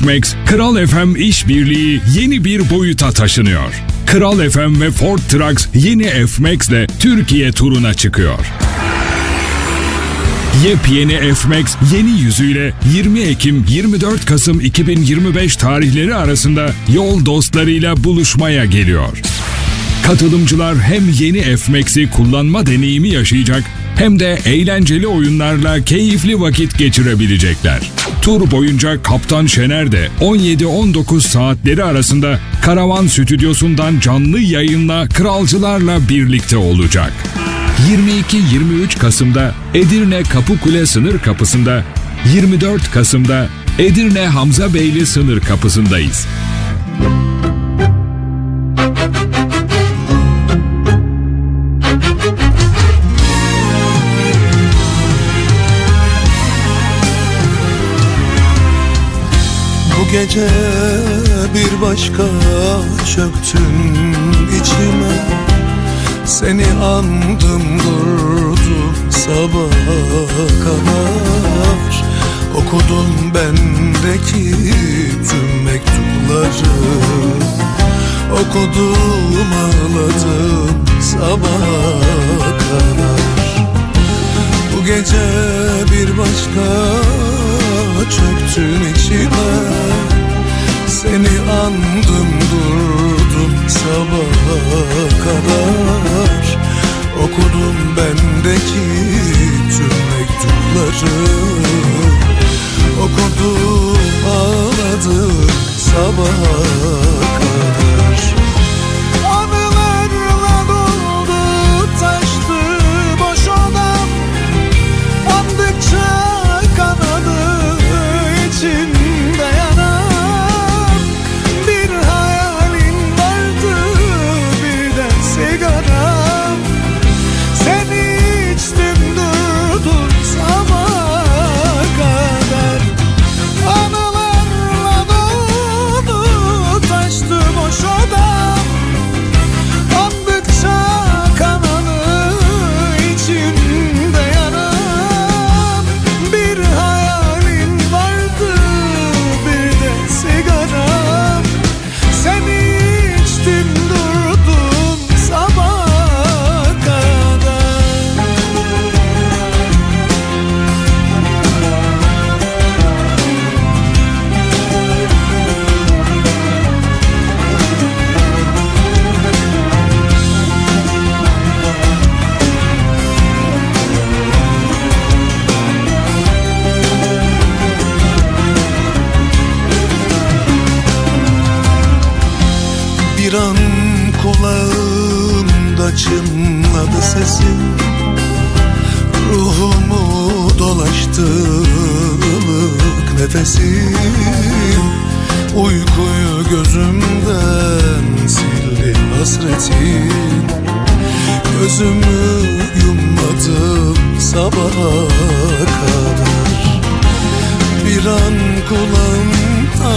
F-Max Kral FM işbirliği yeni bir boyuta taşınıyor. Kral FM ve Ford Trucks yeni F-Max ile Türkiye turuna çıkıyor. Yepyeni F-Max yeni yüzüyle 20 Ekim 24 Kasım 2025 tarihleri arasında yol dostlarıyla buluşmaya geliyor. Katılımcılar hem yeni F-Max'i kullanma deneyimi yaşayacak hem de eğlenceli oyunlarla keyifli vakit geçirebilecekler. Tur boyunca Kaptan Şener de 17-19 saatleri arasında Karavan Stüdyosu'ndan canlı yayınla kralcılarla birlikte olacak. 22-23 Kasım'da Edirne Kapıkule sınır kapısında, 24 Kasım'da Edirne Hamza Beyli sınır kapısındayız. Bu gece bir başka çöktün içime. Seni andım durdum sabaha kadar. Okudum bendeki tüm mektupları. Okudum ağladım sabaha kadar. Bu gece bir başka çöktün içime. Seni andım durdum sabaha kadar. Okudum bendeki tüm mektupları. Okudum ağladım sabaha kadar. nefesin Ruhumu dolaştırılık nefesin. Uykuyu gözümden sildi hasretin. Gözümü yummadım sabaha kadar. Bir an kulağımda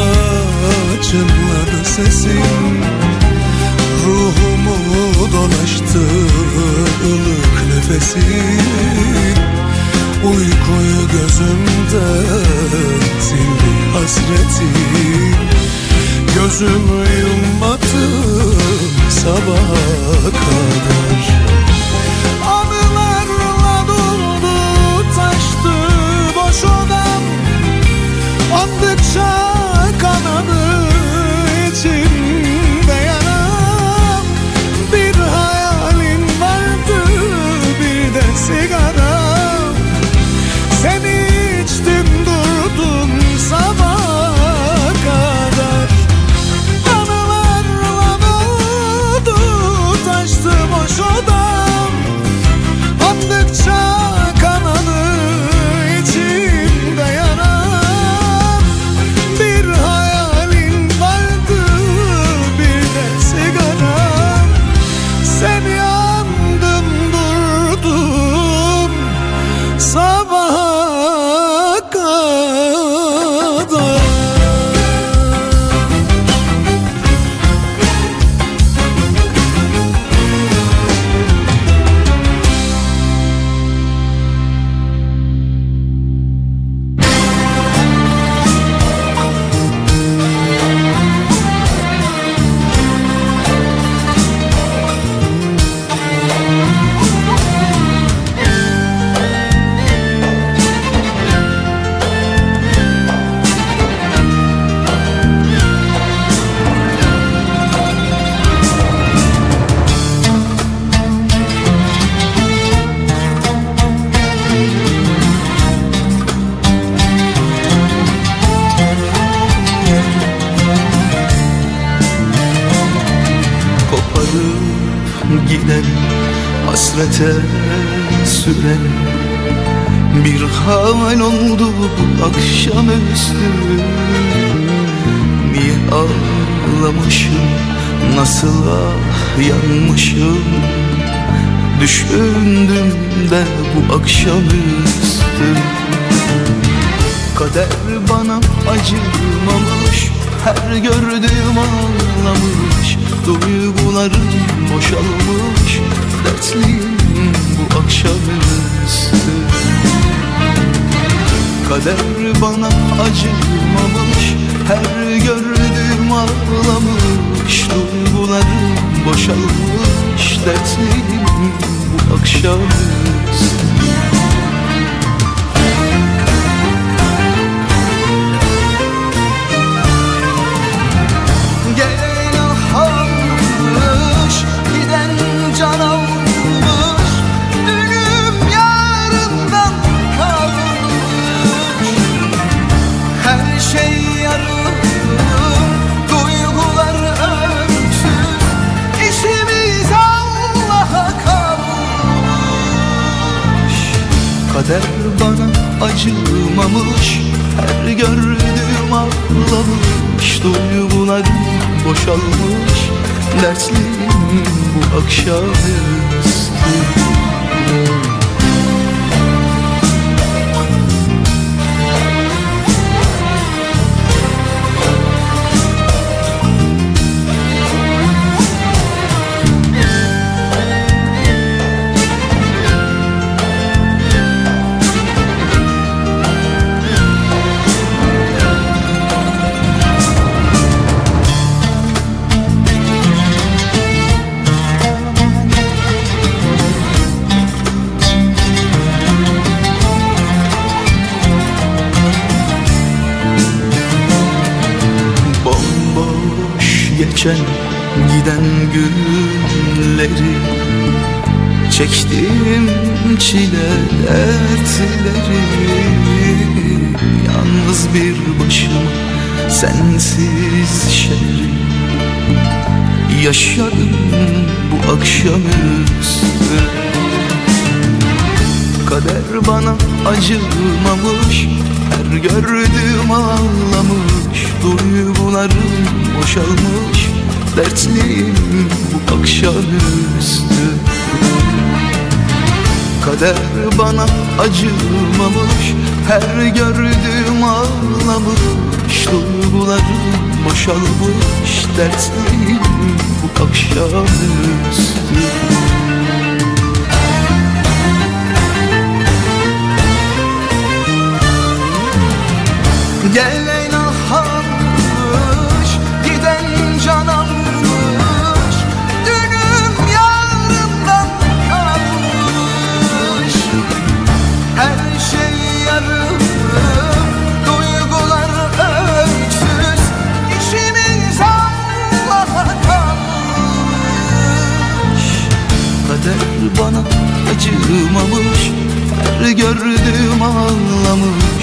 çınladı sesin. Ruhumu dolaştı ılık nefesim Uykuyu gözümde sildi hasretim Gözümü yummadım sabaha kadar. Anılarla doldu taştı boş odam. Andı bana acımamış Her gördüğüm ağlamış. Duygularım boşalmış Dertliyim bu akşamüstü Kader bana acımamış Her gördüğüm ağlamış. Duygularım boşalmış Dertliyim bu akşamüstü Gelen almış Giden can almış. Dünüm yarımdan kalmış. Her şey yarım Duygular öksüz. İşimiz Allah'a kalmış. Kader bana acımamış Her gördüğüm ağlamış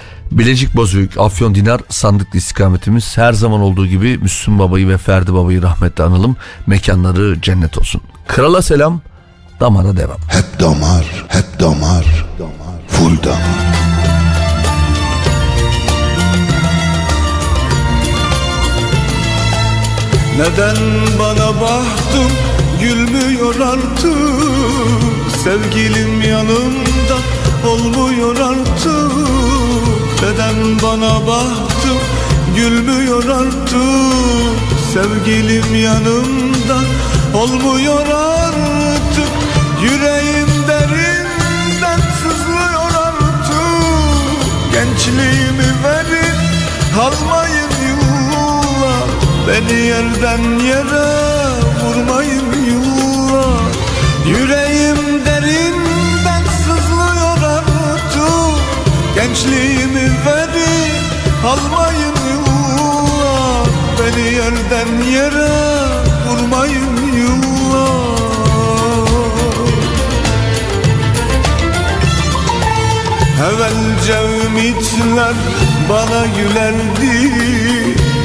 Bilecik Bozüyük, Afyon Dinar sandıklı istikametimiz her zaman olduğu gibi Müslüm Baba'yı ve Ferdi Baba'yı rahmetle analım. Mekanları cennet olsun. Krala selam, damara devam. Hep damar, hep damar, full damar. Neden bana baktım gülmüyor artık Sevgilim yanımda olmuyor artık Neden bana baktım gülmüyor artık. Sevgilim yanımda olmuyor artık. Yüreğim derinden sızlıyor artık. Gençliğimi verin almayın yıllar Beni yerden yere vurmayın yıllar Yüreğim Gençliğimi verin almayın yıllar Beni yerden yere vurmayın yıllar Evvelce ümitler bana gülerdi.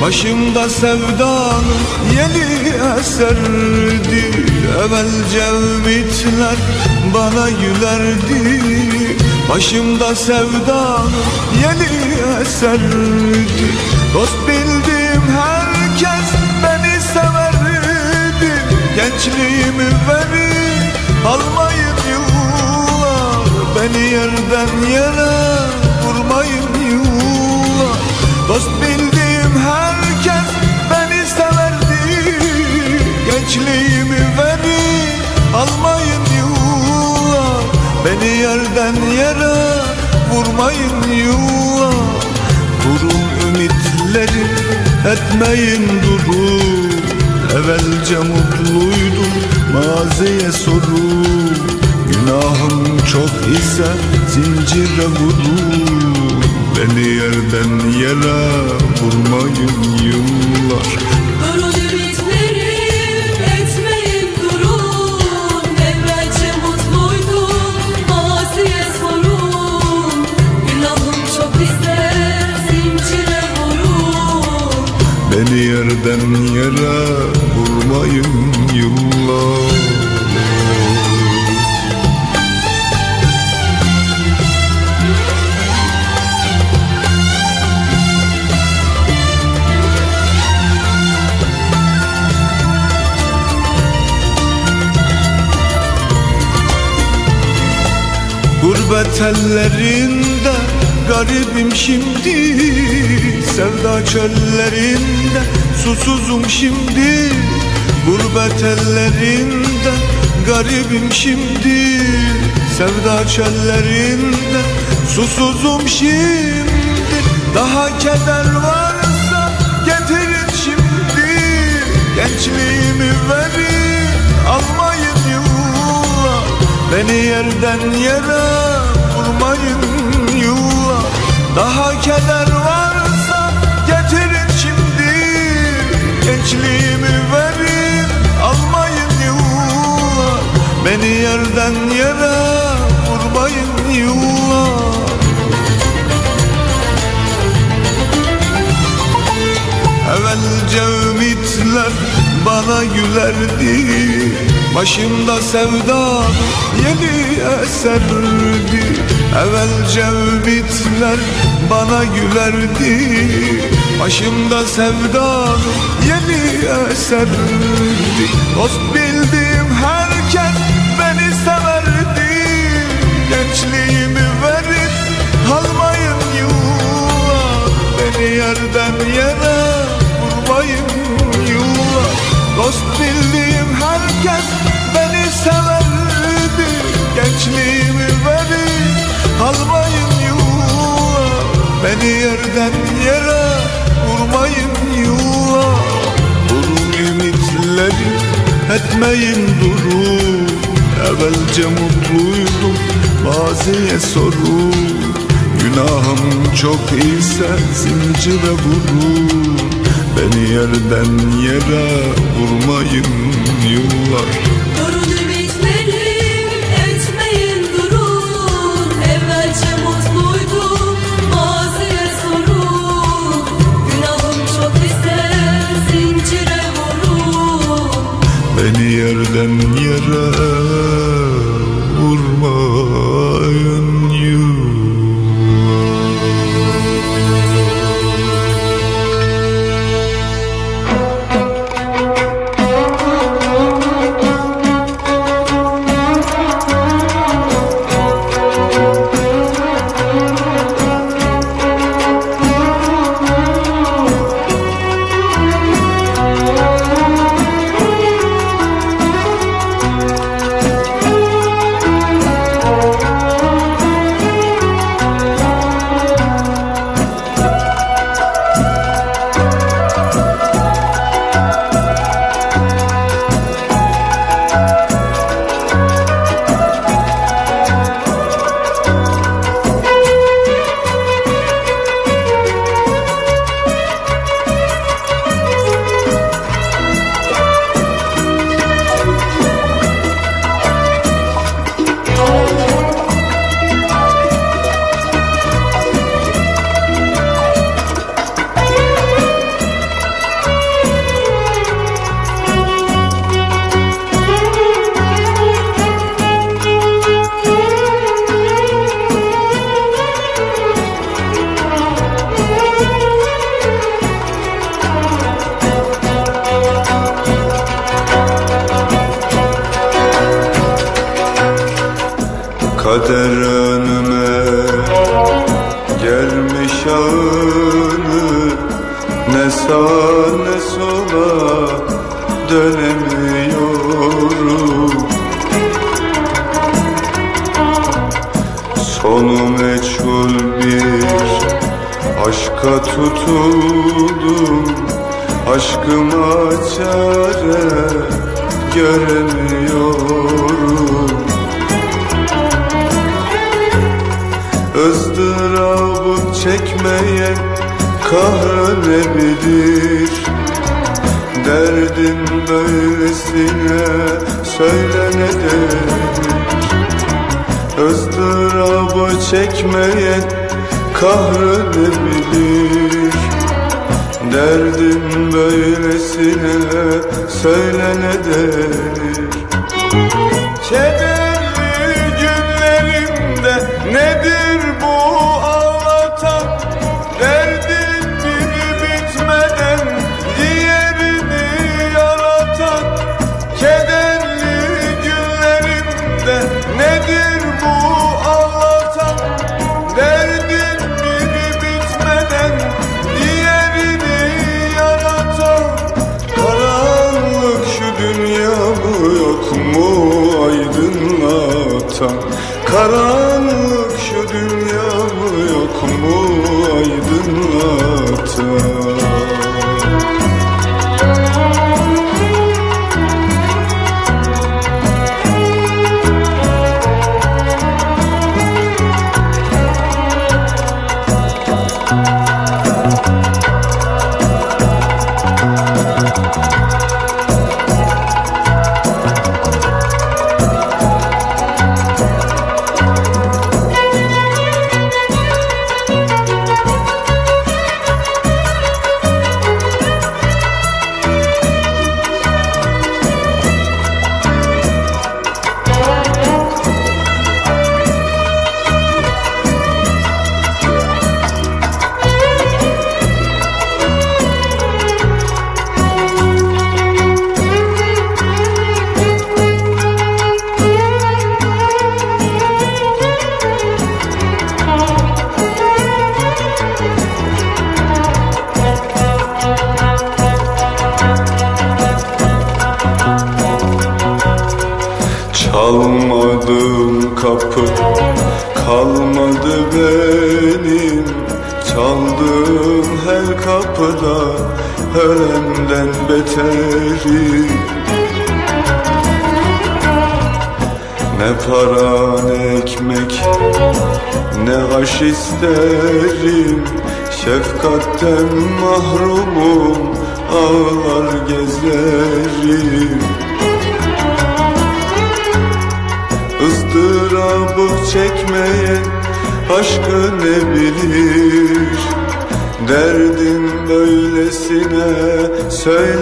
Başımda sevdanın yeni eserdi. Evvelce ümitler bana gülerdi Başımda sevdanın yeni eserdi Dost bildiğim herkes beni severdi. Gençliğimi verin almayın yıllar. Beni yerden yere vurmayın yıllar. Dost bildiğim herkes beni severdi. Gençliğimi verin almayın Beni yerden yere vurmayın yıllar Kurun ümitleri etmeyin durun Evvelce mutluydum maziye sorun Günahım çok ise zincire vurur Beni yerden yere vurmayın yıllar yerden yere vurmayın yıllar Gurbet ellerinde garibim şimdi Sevda çöllerinde susuzum şimdi Gurbet ellerinde garibim şimdi Sevda çöllerinde susuzum şimdi. Daha keder varsa getirin şimdi Gençliğimi verin almayın yıllar Beni yerden yere vurmayın yıllar Daha keder varsa getirin şimdi. Gençliğimi verin almayın yıllar Beni yerden yere vurmayın yıllar Evvelce ümitler bana gülerdi Başımda sevda yeni eserdi Evvelce ümitler bana gülerdi. Başımda sevda yeni eserdi Dost bildiğim herkes beni severdi. Gençliğimi verin almayın yıllar. Beni yerden yere vurmayın Dost bildiğim herkes beni severdi Gençliğimi verin almayın yıllar Beni yerden yere vurmayın yıllar Durun ümitleri etmeyin durun Evvelce mutluydum maziye sorun Günahım çok ise zincire vurun Beni yerden yere vurmayın yıllar. Durun ümitlerim etmeyin durun. Evvelce mutluydum maziye sorun. Günahım çok ister zincire vurun. Beni yerden yere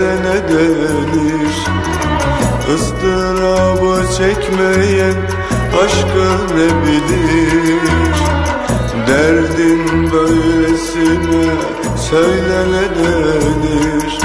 verene denir Izdırabı çekmeyen aşkı ne bilir? Derdin böylesine söylene denir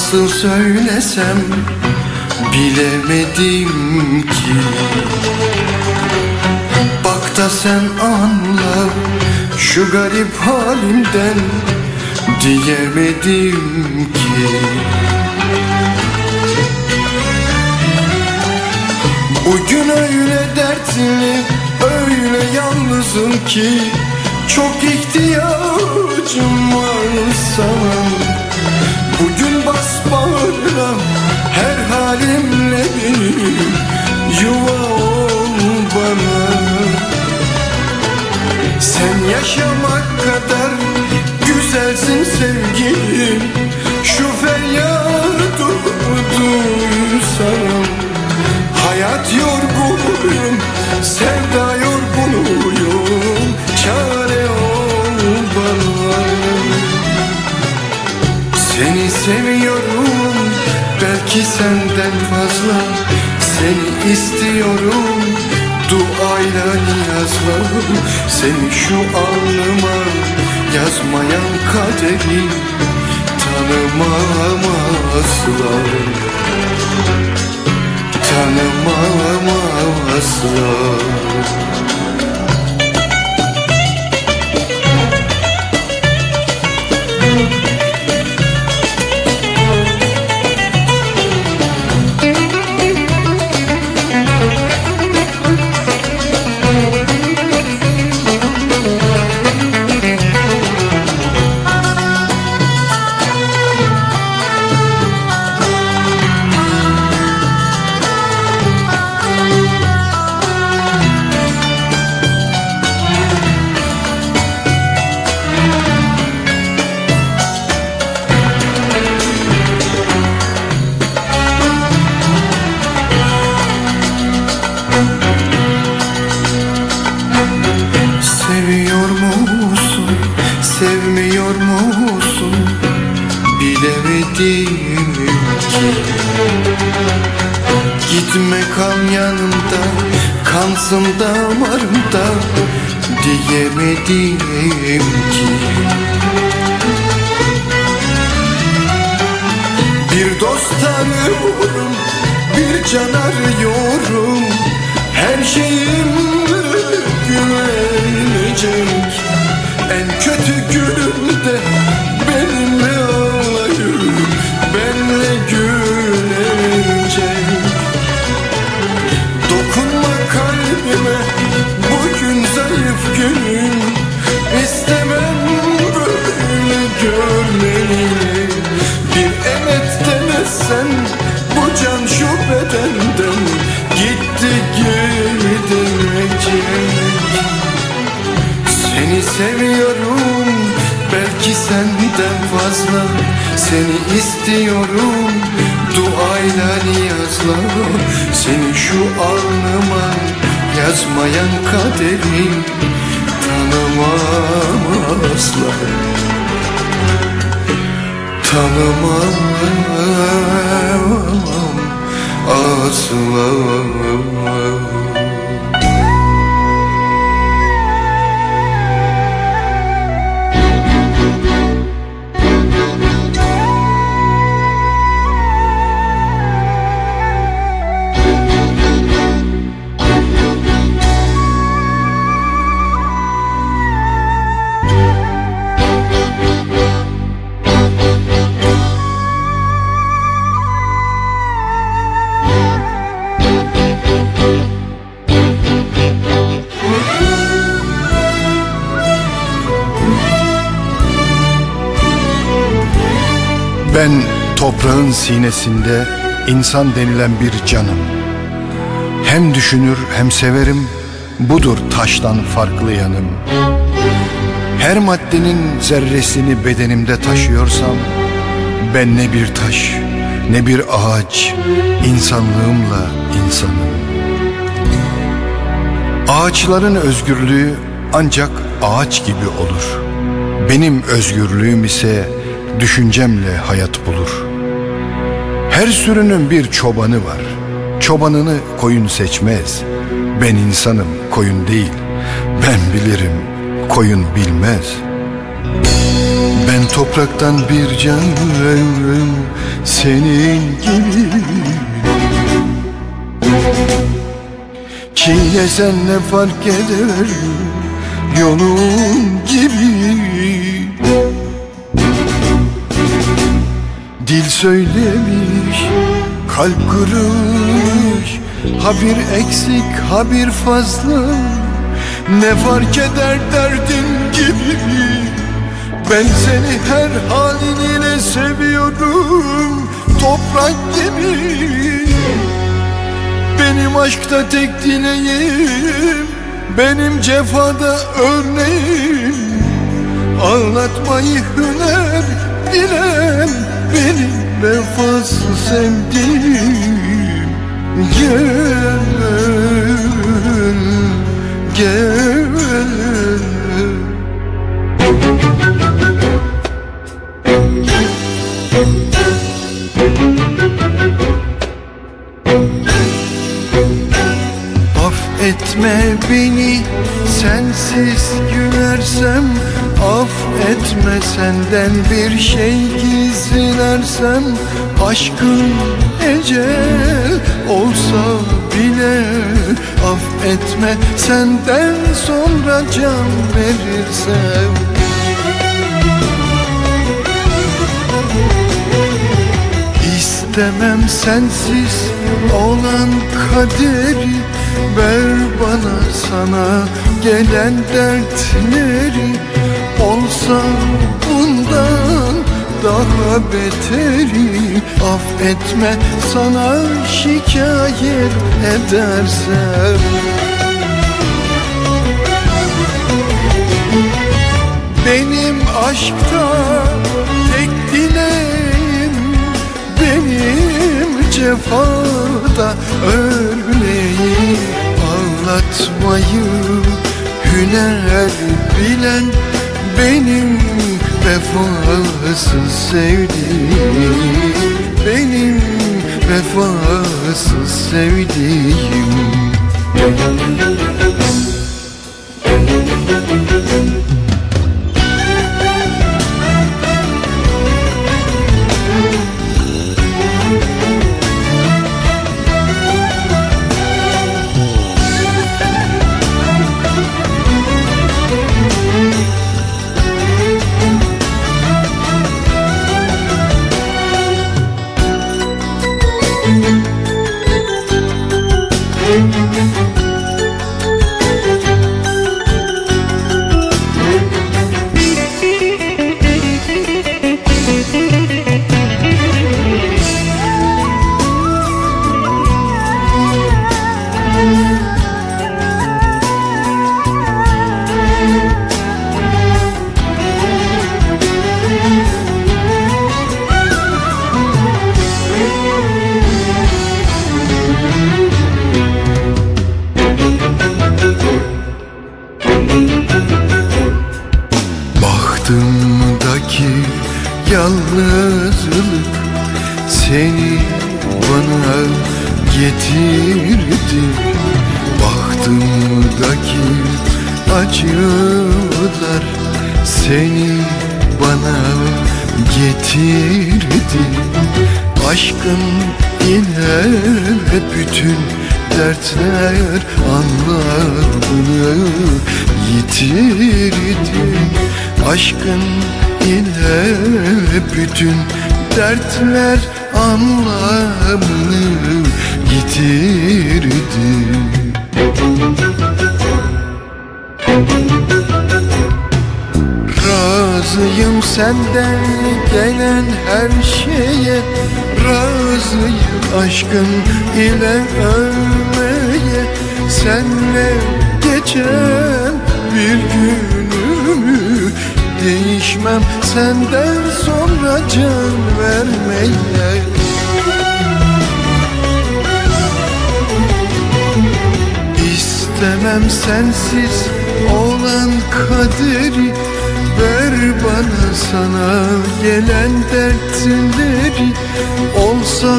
nasıl söylesem bilemedim ki. Bak da sen anla şu garip halimden diyemedim ki. Bugün öyle dertli öyle yalnızım ki. Çok ihtiyacım var sana. Bugün bas bağrına her halimle benim Yuva ol bana. Sen yaşamak kadar güzelsin sevgilim Şu feryadı duysam Hayat yorgunuyum, sevda yorgunuyum Çare belki senden fazla. Seni istiyorum, duayla niyazla Seni şu alnıma yazmayan kaderi Tanımam asla Tanımam asla Diyemedim ki istiyorum. Duayla niyazla Seni şu alnıma yazmayan kaderi Tanımam asla. Tanımam asla sinesinde insan denilen bir canım. Hem düşünür hem severim, budur taştan farklı yanım. Her maddenin zerresini bedenimde taşıyorsam, ben ne bir taş, ne bir ağaç, insanlığımla insanım. Ağaçların özgürlüğü ancak ağaç gibi olur. Benim özgürlüğüm ise düşüncemle hayat bulur. Her sürünün bir çobanı var. Çobanını koyun seçmez. Ben insanım, koyun değil. Ben bilirim, koyun bilmez. Ben topraktan bir canım, senin gibi. Çiğnesen ne fark eder, yolun gibi. Söylemiş, kalp kırmış Ha bir eksik ha bir fazla. Ne fark eder derdin gibi? Ben seni her halinle seviyorum Toprak gibi. Benim aşkta tek dileğim Benim cefada örneğim. Ağlatmayı hüner bilen Benim vefasız sevdiğim Gel, gel. Affetme beni sensiz gülersem Affetme senden bir şey gizlersem Aşkın ecel olsa bile Affetme senden sonra can verirsem İstemem sensiz olan kaderi Ver bana sana. Gelen dertleri Olsa bundan daha beteri Affetme sana şikayet edersem. Benim aşkta tek dileğim Benim cefada örneği. Ağlatmayı hüner bilen Benim vefasız sevdiğim Benim vefasız sevdiğim sonra can vermeye. İstemem sensiz olan kaderi Ver bana sana gelen dertleri. Olsa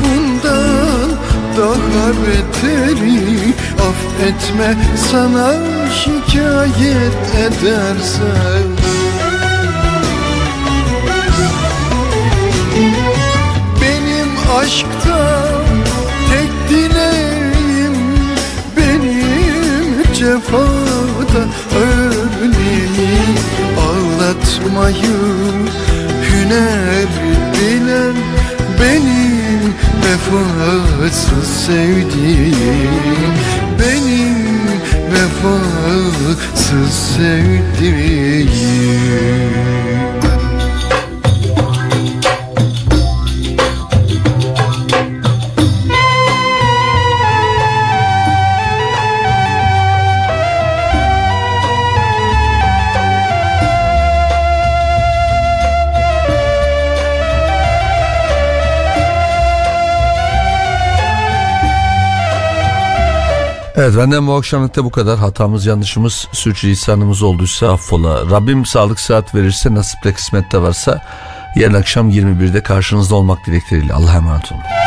bundan daha beteri Affetme sana şikayet edersem aşkta tek dileğim Benim cefada örneği Ağlatmayı hüner bilen Benim vefasız sevdiğim Benim vefasız sevdiğim Evet benden bu akşamlıkta bu kadar. Hatamız, yanlışımız, sürçülisanımız olduysa affola. Rabbim sağlık saat verirse, nasipte kısmette varsa yarın akşam 21'de karşınızda olmak dilekleriyle. Allah'a emanet olun.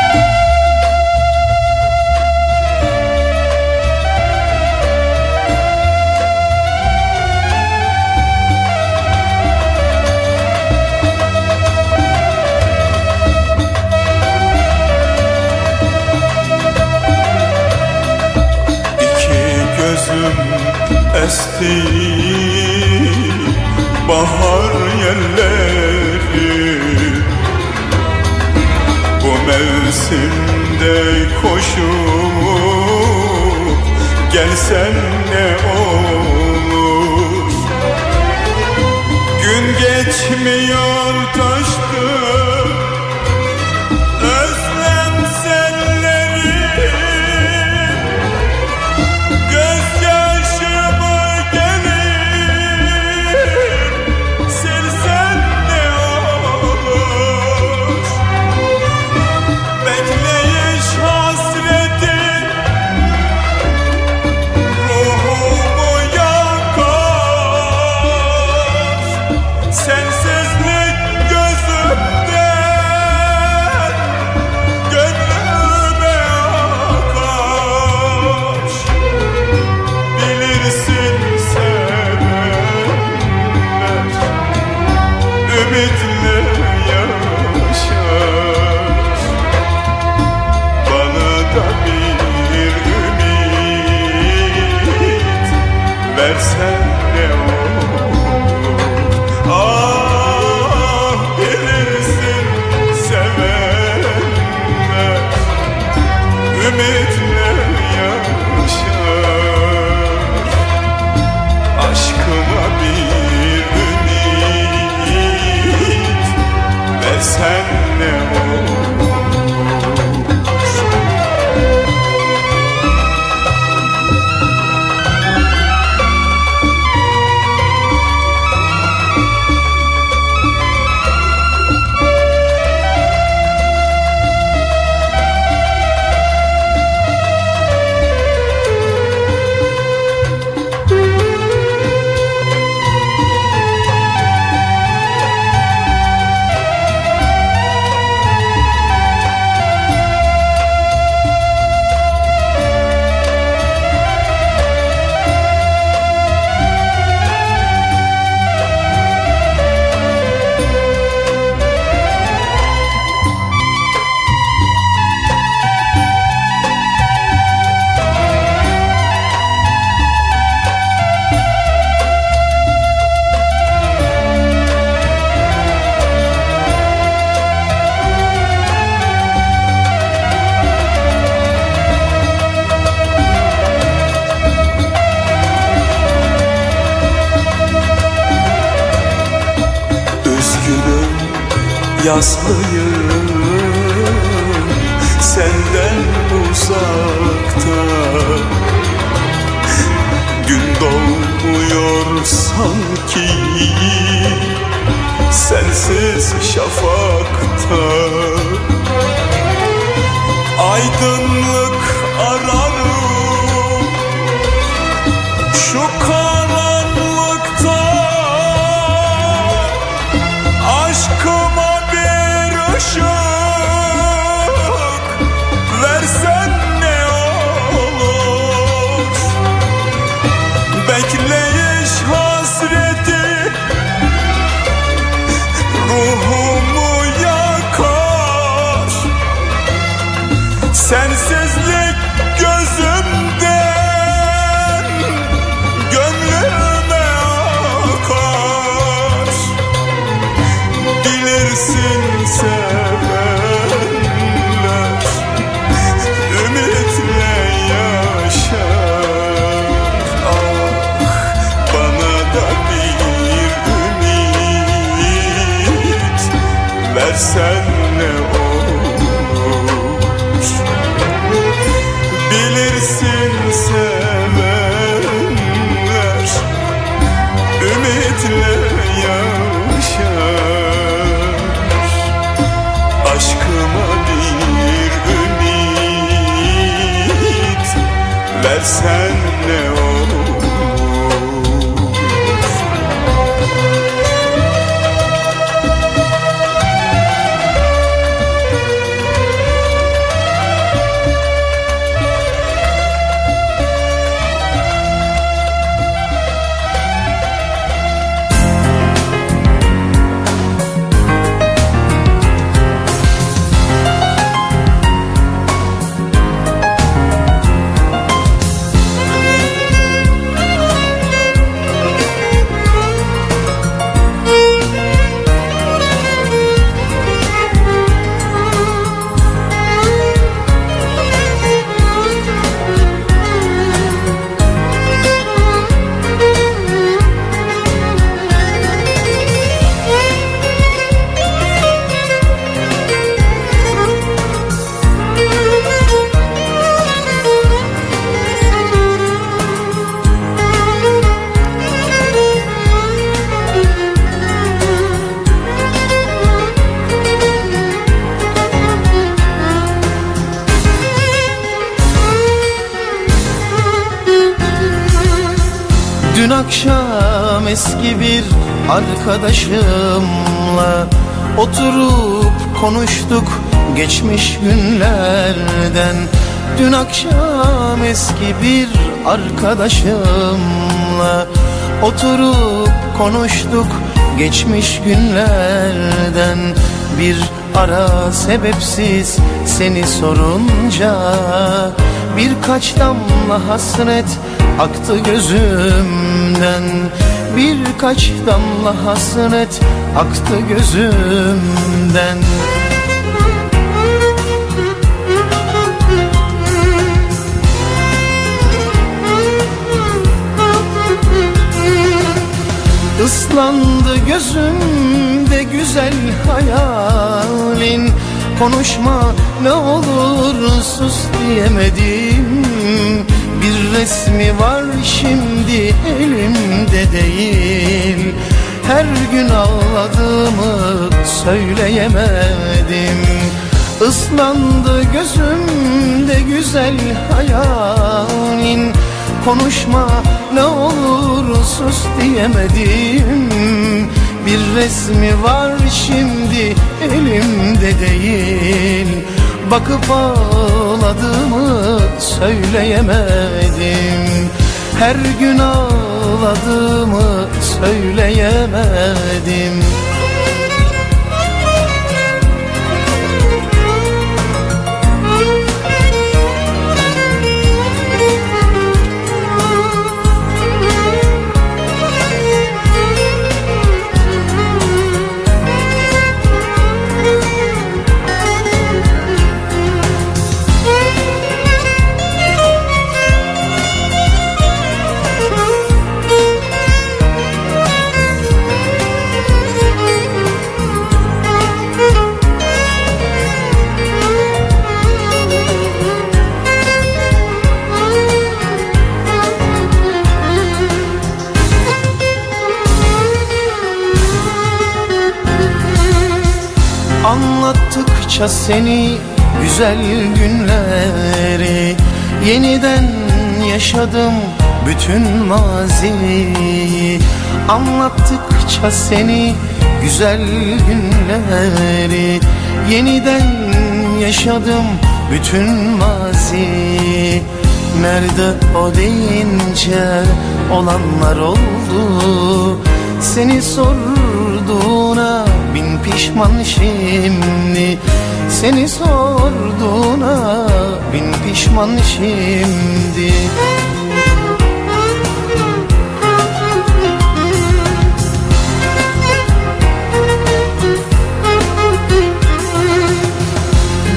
Esti bahar yerleri. Bu mevsimde koşup gelsen ne olur? Gün geçmiyor taştı lost Dün akşam eski bir arkadaşımla Oturup konuştuk geçmiş günlerden. Dün akşam eski bir arkadaşımla Oturup konuştuk geçmiş günlerden. Bir ara sebepsiz seni sorunca Birkaç damla hasret aktı gözümden. Birkaç damla hasret aktı gözümden. Islandı gözümde güzel hayalin. Konuşma ne olur sus diyemedim resmi var şimdi elimde değil. Her gün ağladığımı söyleyemedim. Islandı gözümde güzel hayalin. Konuşma ne olur sus diyemedim. Bir resmi var şimdi elimde değil Bakıp ağladığımı söyleyemedim. Her gün ağladığımı söyleyemedim Anlattıkça seni güzel günleri. Yeniden yaşadım bütün maziyi. Anlattıkça seni güzel günleri. Yeniden yaşadım bütün maziyi. Nerede o deyince olanlar oldu? Seni sorduğuna bin pişman şimdi Seni sorduğuna bin pişman şimdi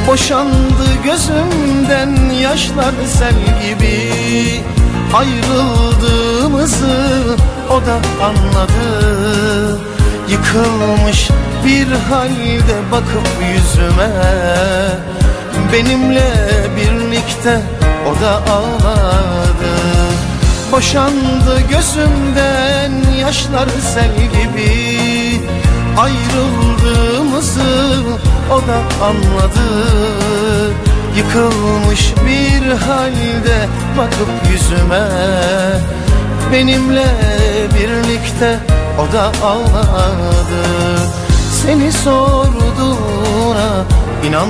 Boşandı gözümden yaşlar sel gibi. Ayrıldığımızı o da anladı. Yıkılmış bir halde bakıp yüzüme. Benimle birlikte o da ağladı. Boşandı gözümden yaşlar sel gibi. Ayrıldığımızı o da anladı. Yıkılmış bir halde bakıp yüzüme. Benimle birlikte o da ağladı Seni sorduğuna inan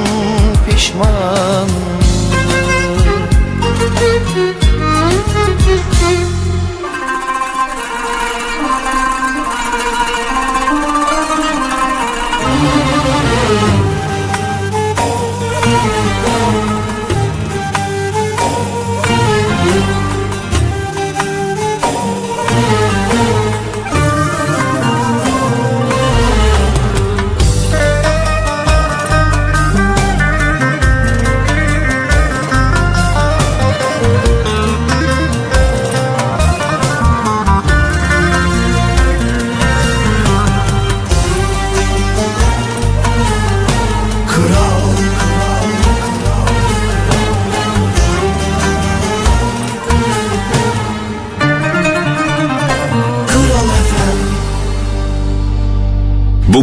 pişman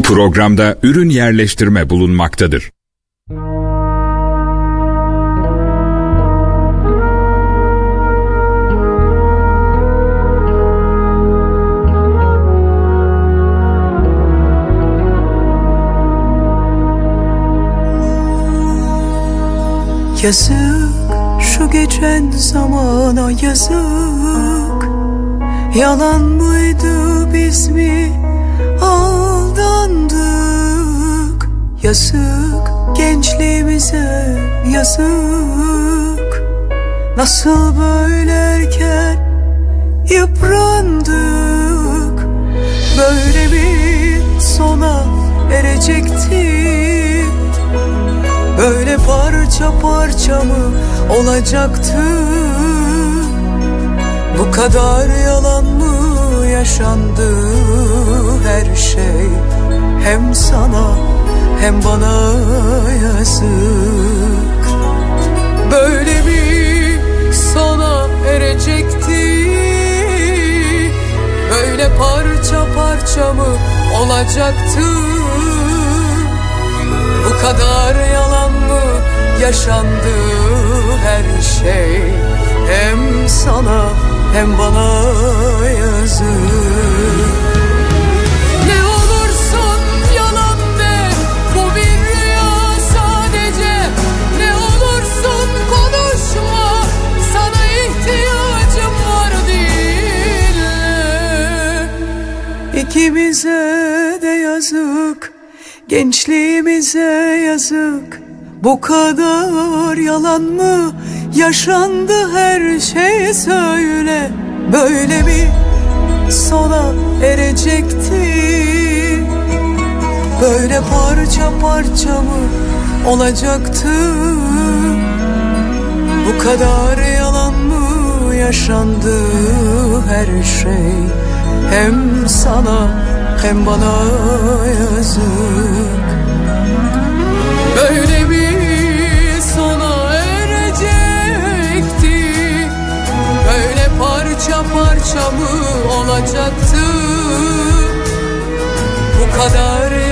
programda ürün yerleştirme bulunmaktadır. Yazık şu geçen zamana yazık Yalan mıydı biz mi Yazık gençliğimize yazık. Nasıl böyle erken yıprandık? Böyle bir sona erecekti Böyle parça parça mı olacaktı? Bu kadar yalan mı yaşandı her şey? Hem sana hem bana yazık. Böyle bir sona erecekti? Böyle parça parça mı olacaktı? Bu kadar yalan mı yaşandı her şey? Hem sana hem bana yazık İkimize de yazık Gençliğimize yazık. Bu kadar yalan mı? Yaşandı her şey söyle. Böyle mi? Sona erecekti. Böyle parça parça mı olacaktı? Bu kadar yalan mı yaşandı her şey Hem sana hem bana yazık. Böyle bir sona erecekti. Böyle parça parça mı olacaktı? Bu kadar